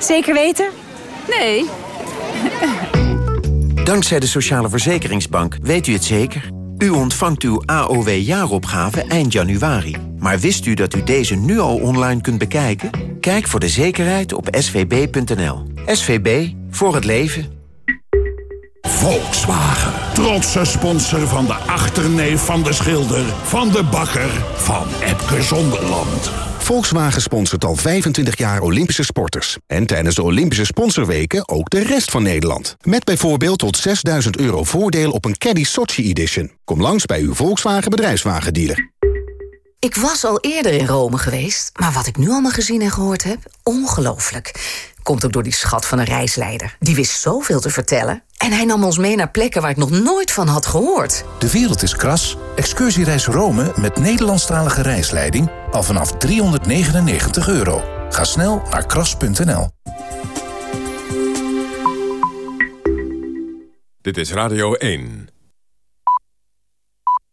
Zeker weten? Nee. Dankzij de Sociale Verzekeringsbank weet u het zeker. U ontvangt uw AOW-jaaropgave eind januari. Maar wist u dat u deze nu al online kunt bekijken? Kijk voor de zekerheid op svb.nl. SVB, voor het leven. Volkswagen. Trotse sponsor van de achterneef van de schilder... van de bakker van Epke Zonderland. Volkswagen sponsort al 25 jaar Olympische sporters. En tijdens de Olympische sponsorweken ook de rest van Nederland. Met bijvoorbeeld tot 6000 euro voordeel op een Caddy Sochi Edition. Kom langs bij uw Volkswagen bedrijfswagendealer. Ik was al eerder in Rome geweest, maar wat ik nu allemaal gezien en gehoord heb, ongelooflijk. Komt ook door die schat van een reisleider. Die wist zoveel te vertellen. En hij nam ons mee naar plekken waar ik nog nooit van had gehoord. De wereld is kras. Excursiereis Rome met Nederlandstalige reisleiding al vanaf 399 euro. Ga snel naar kras.nl. Dit is Radio 1.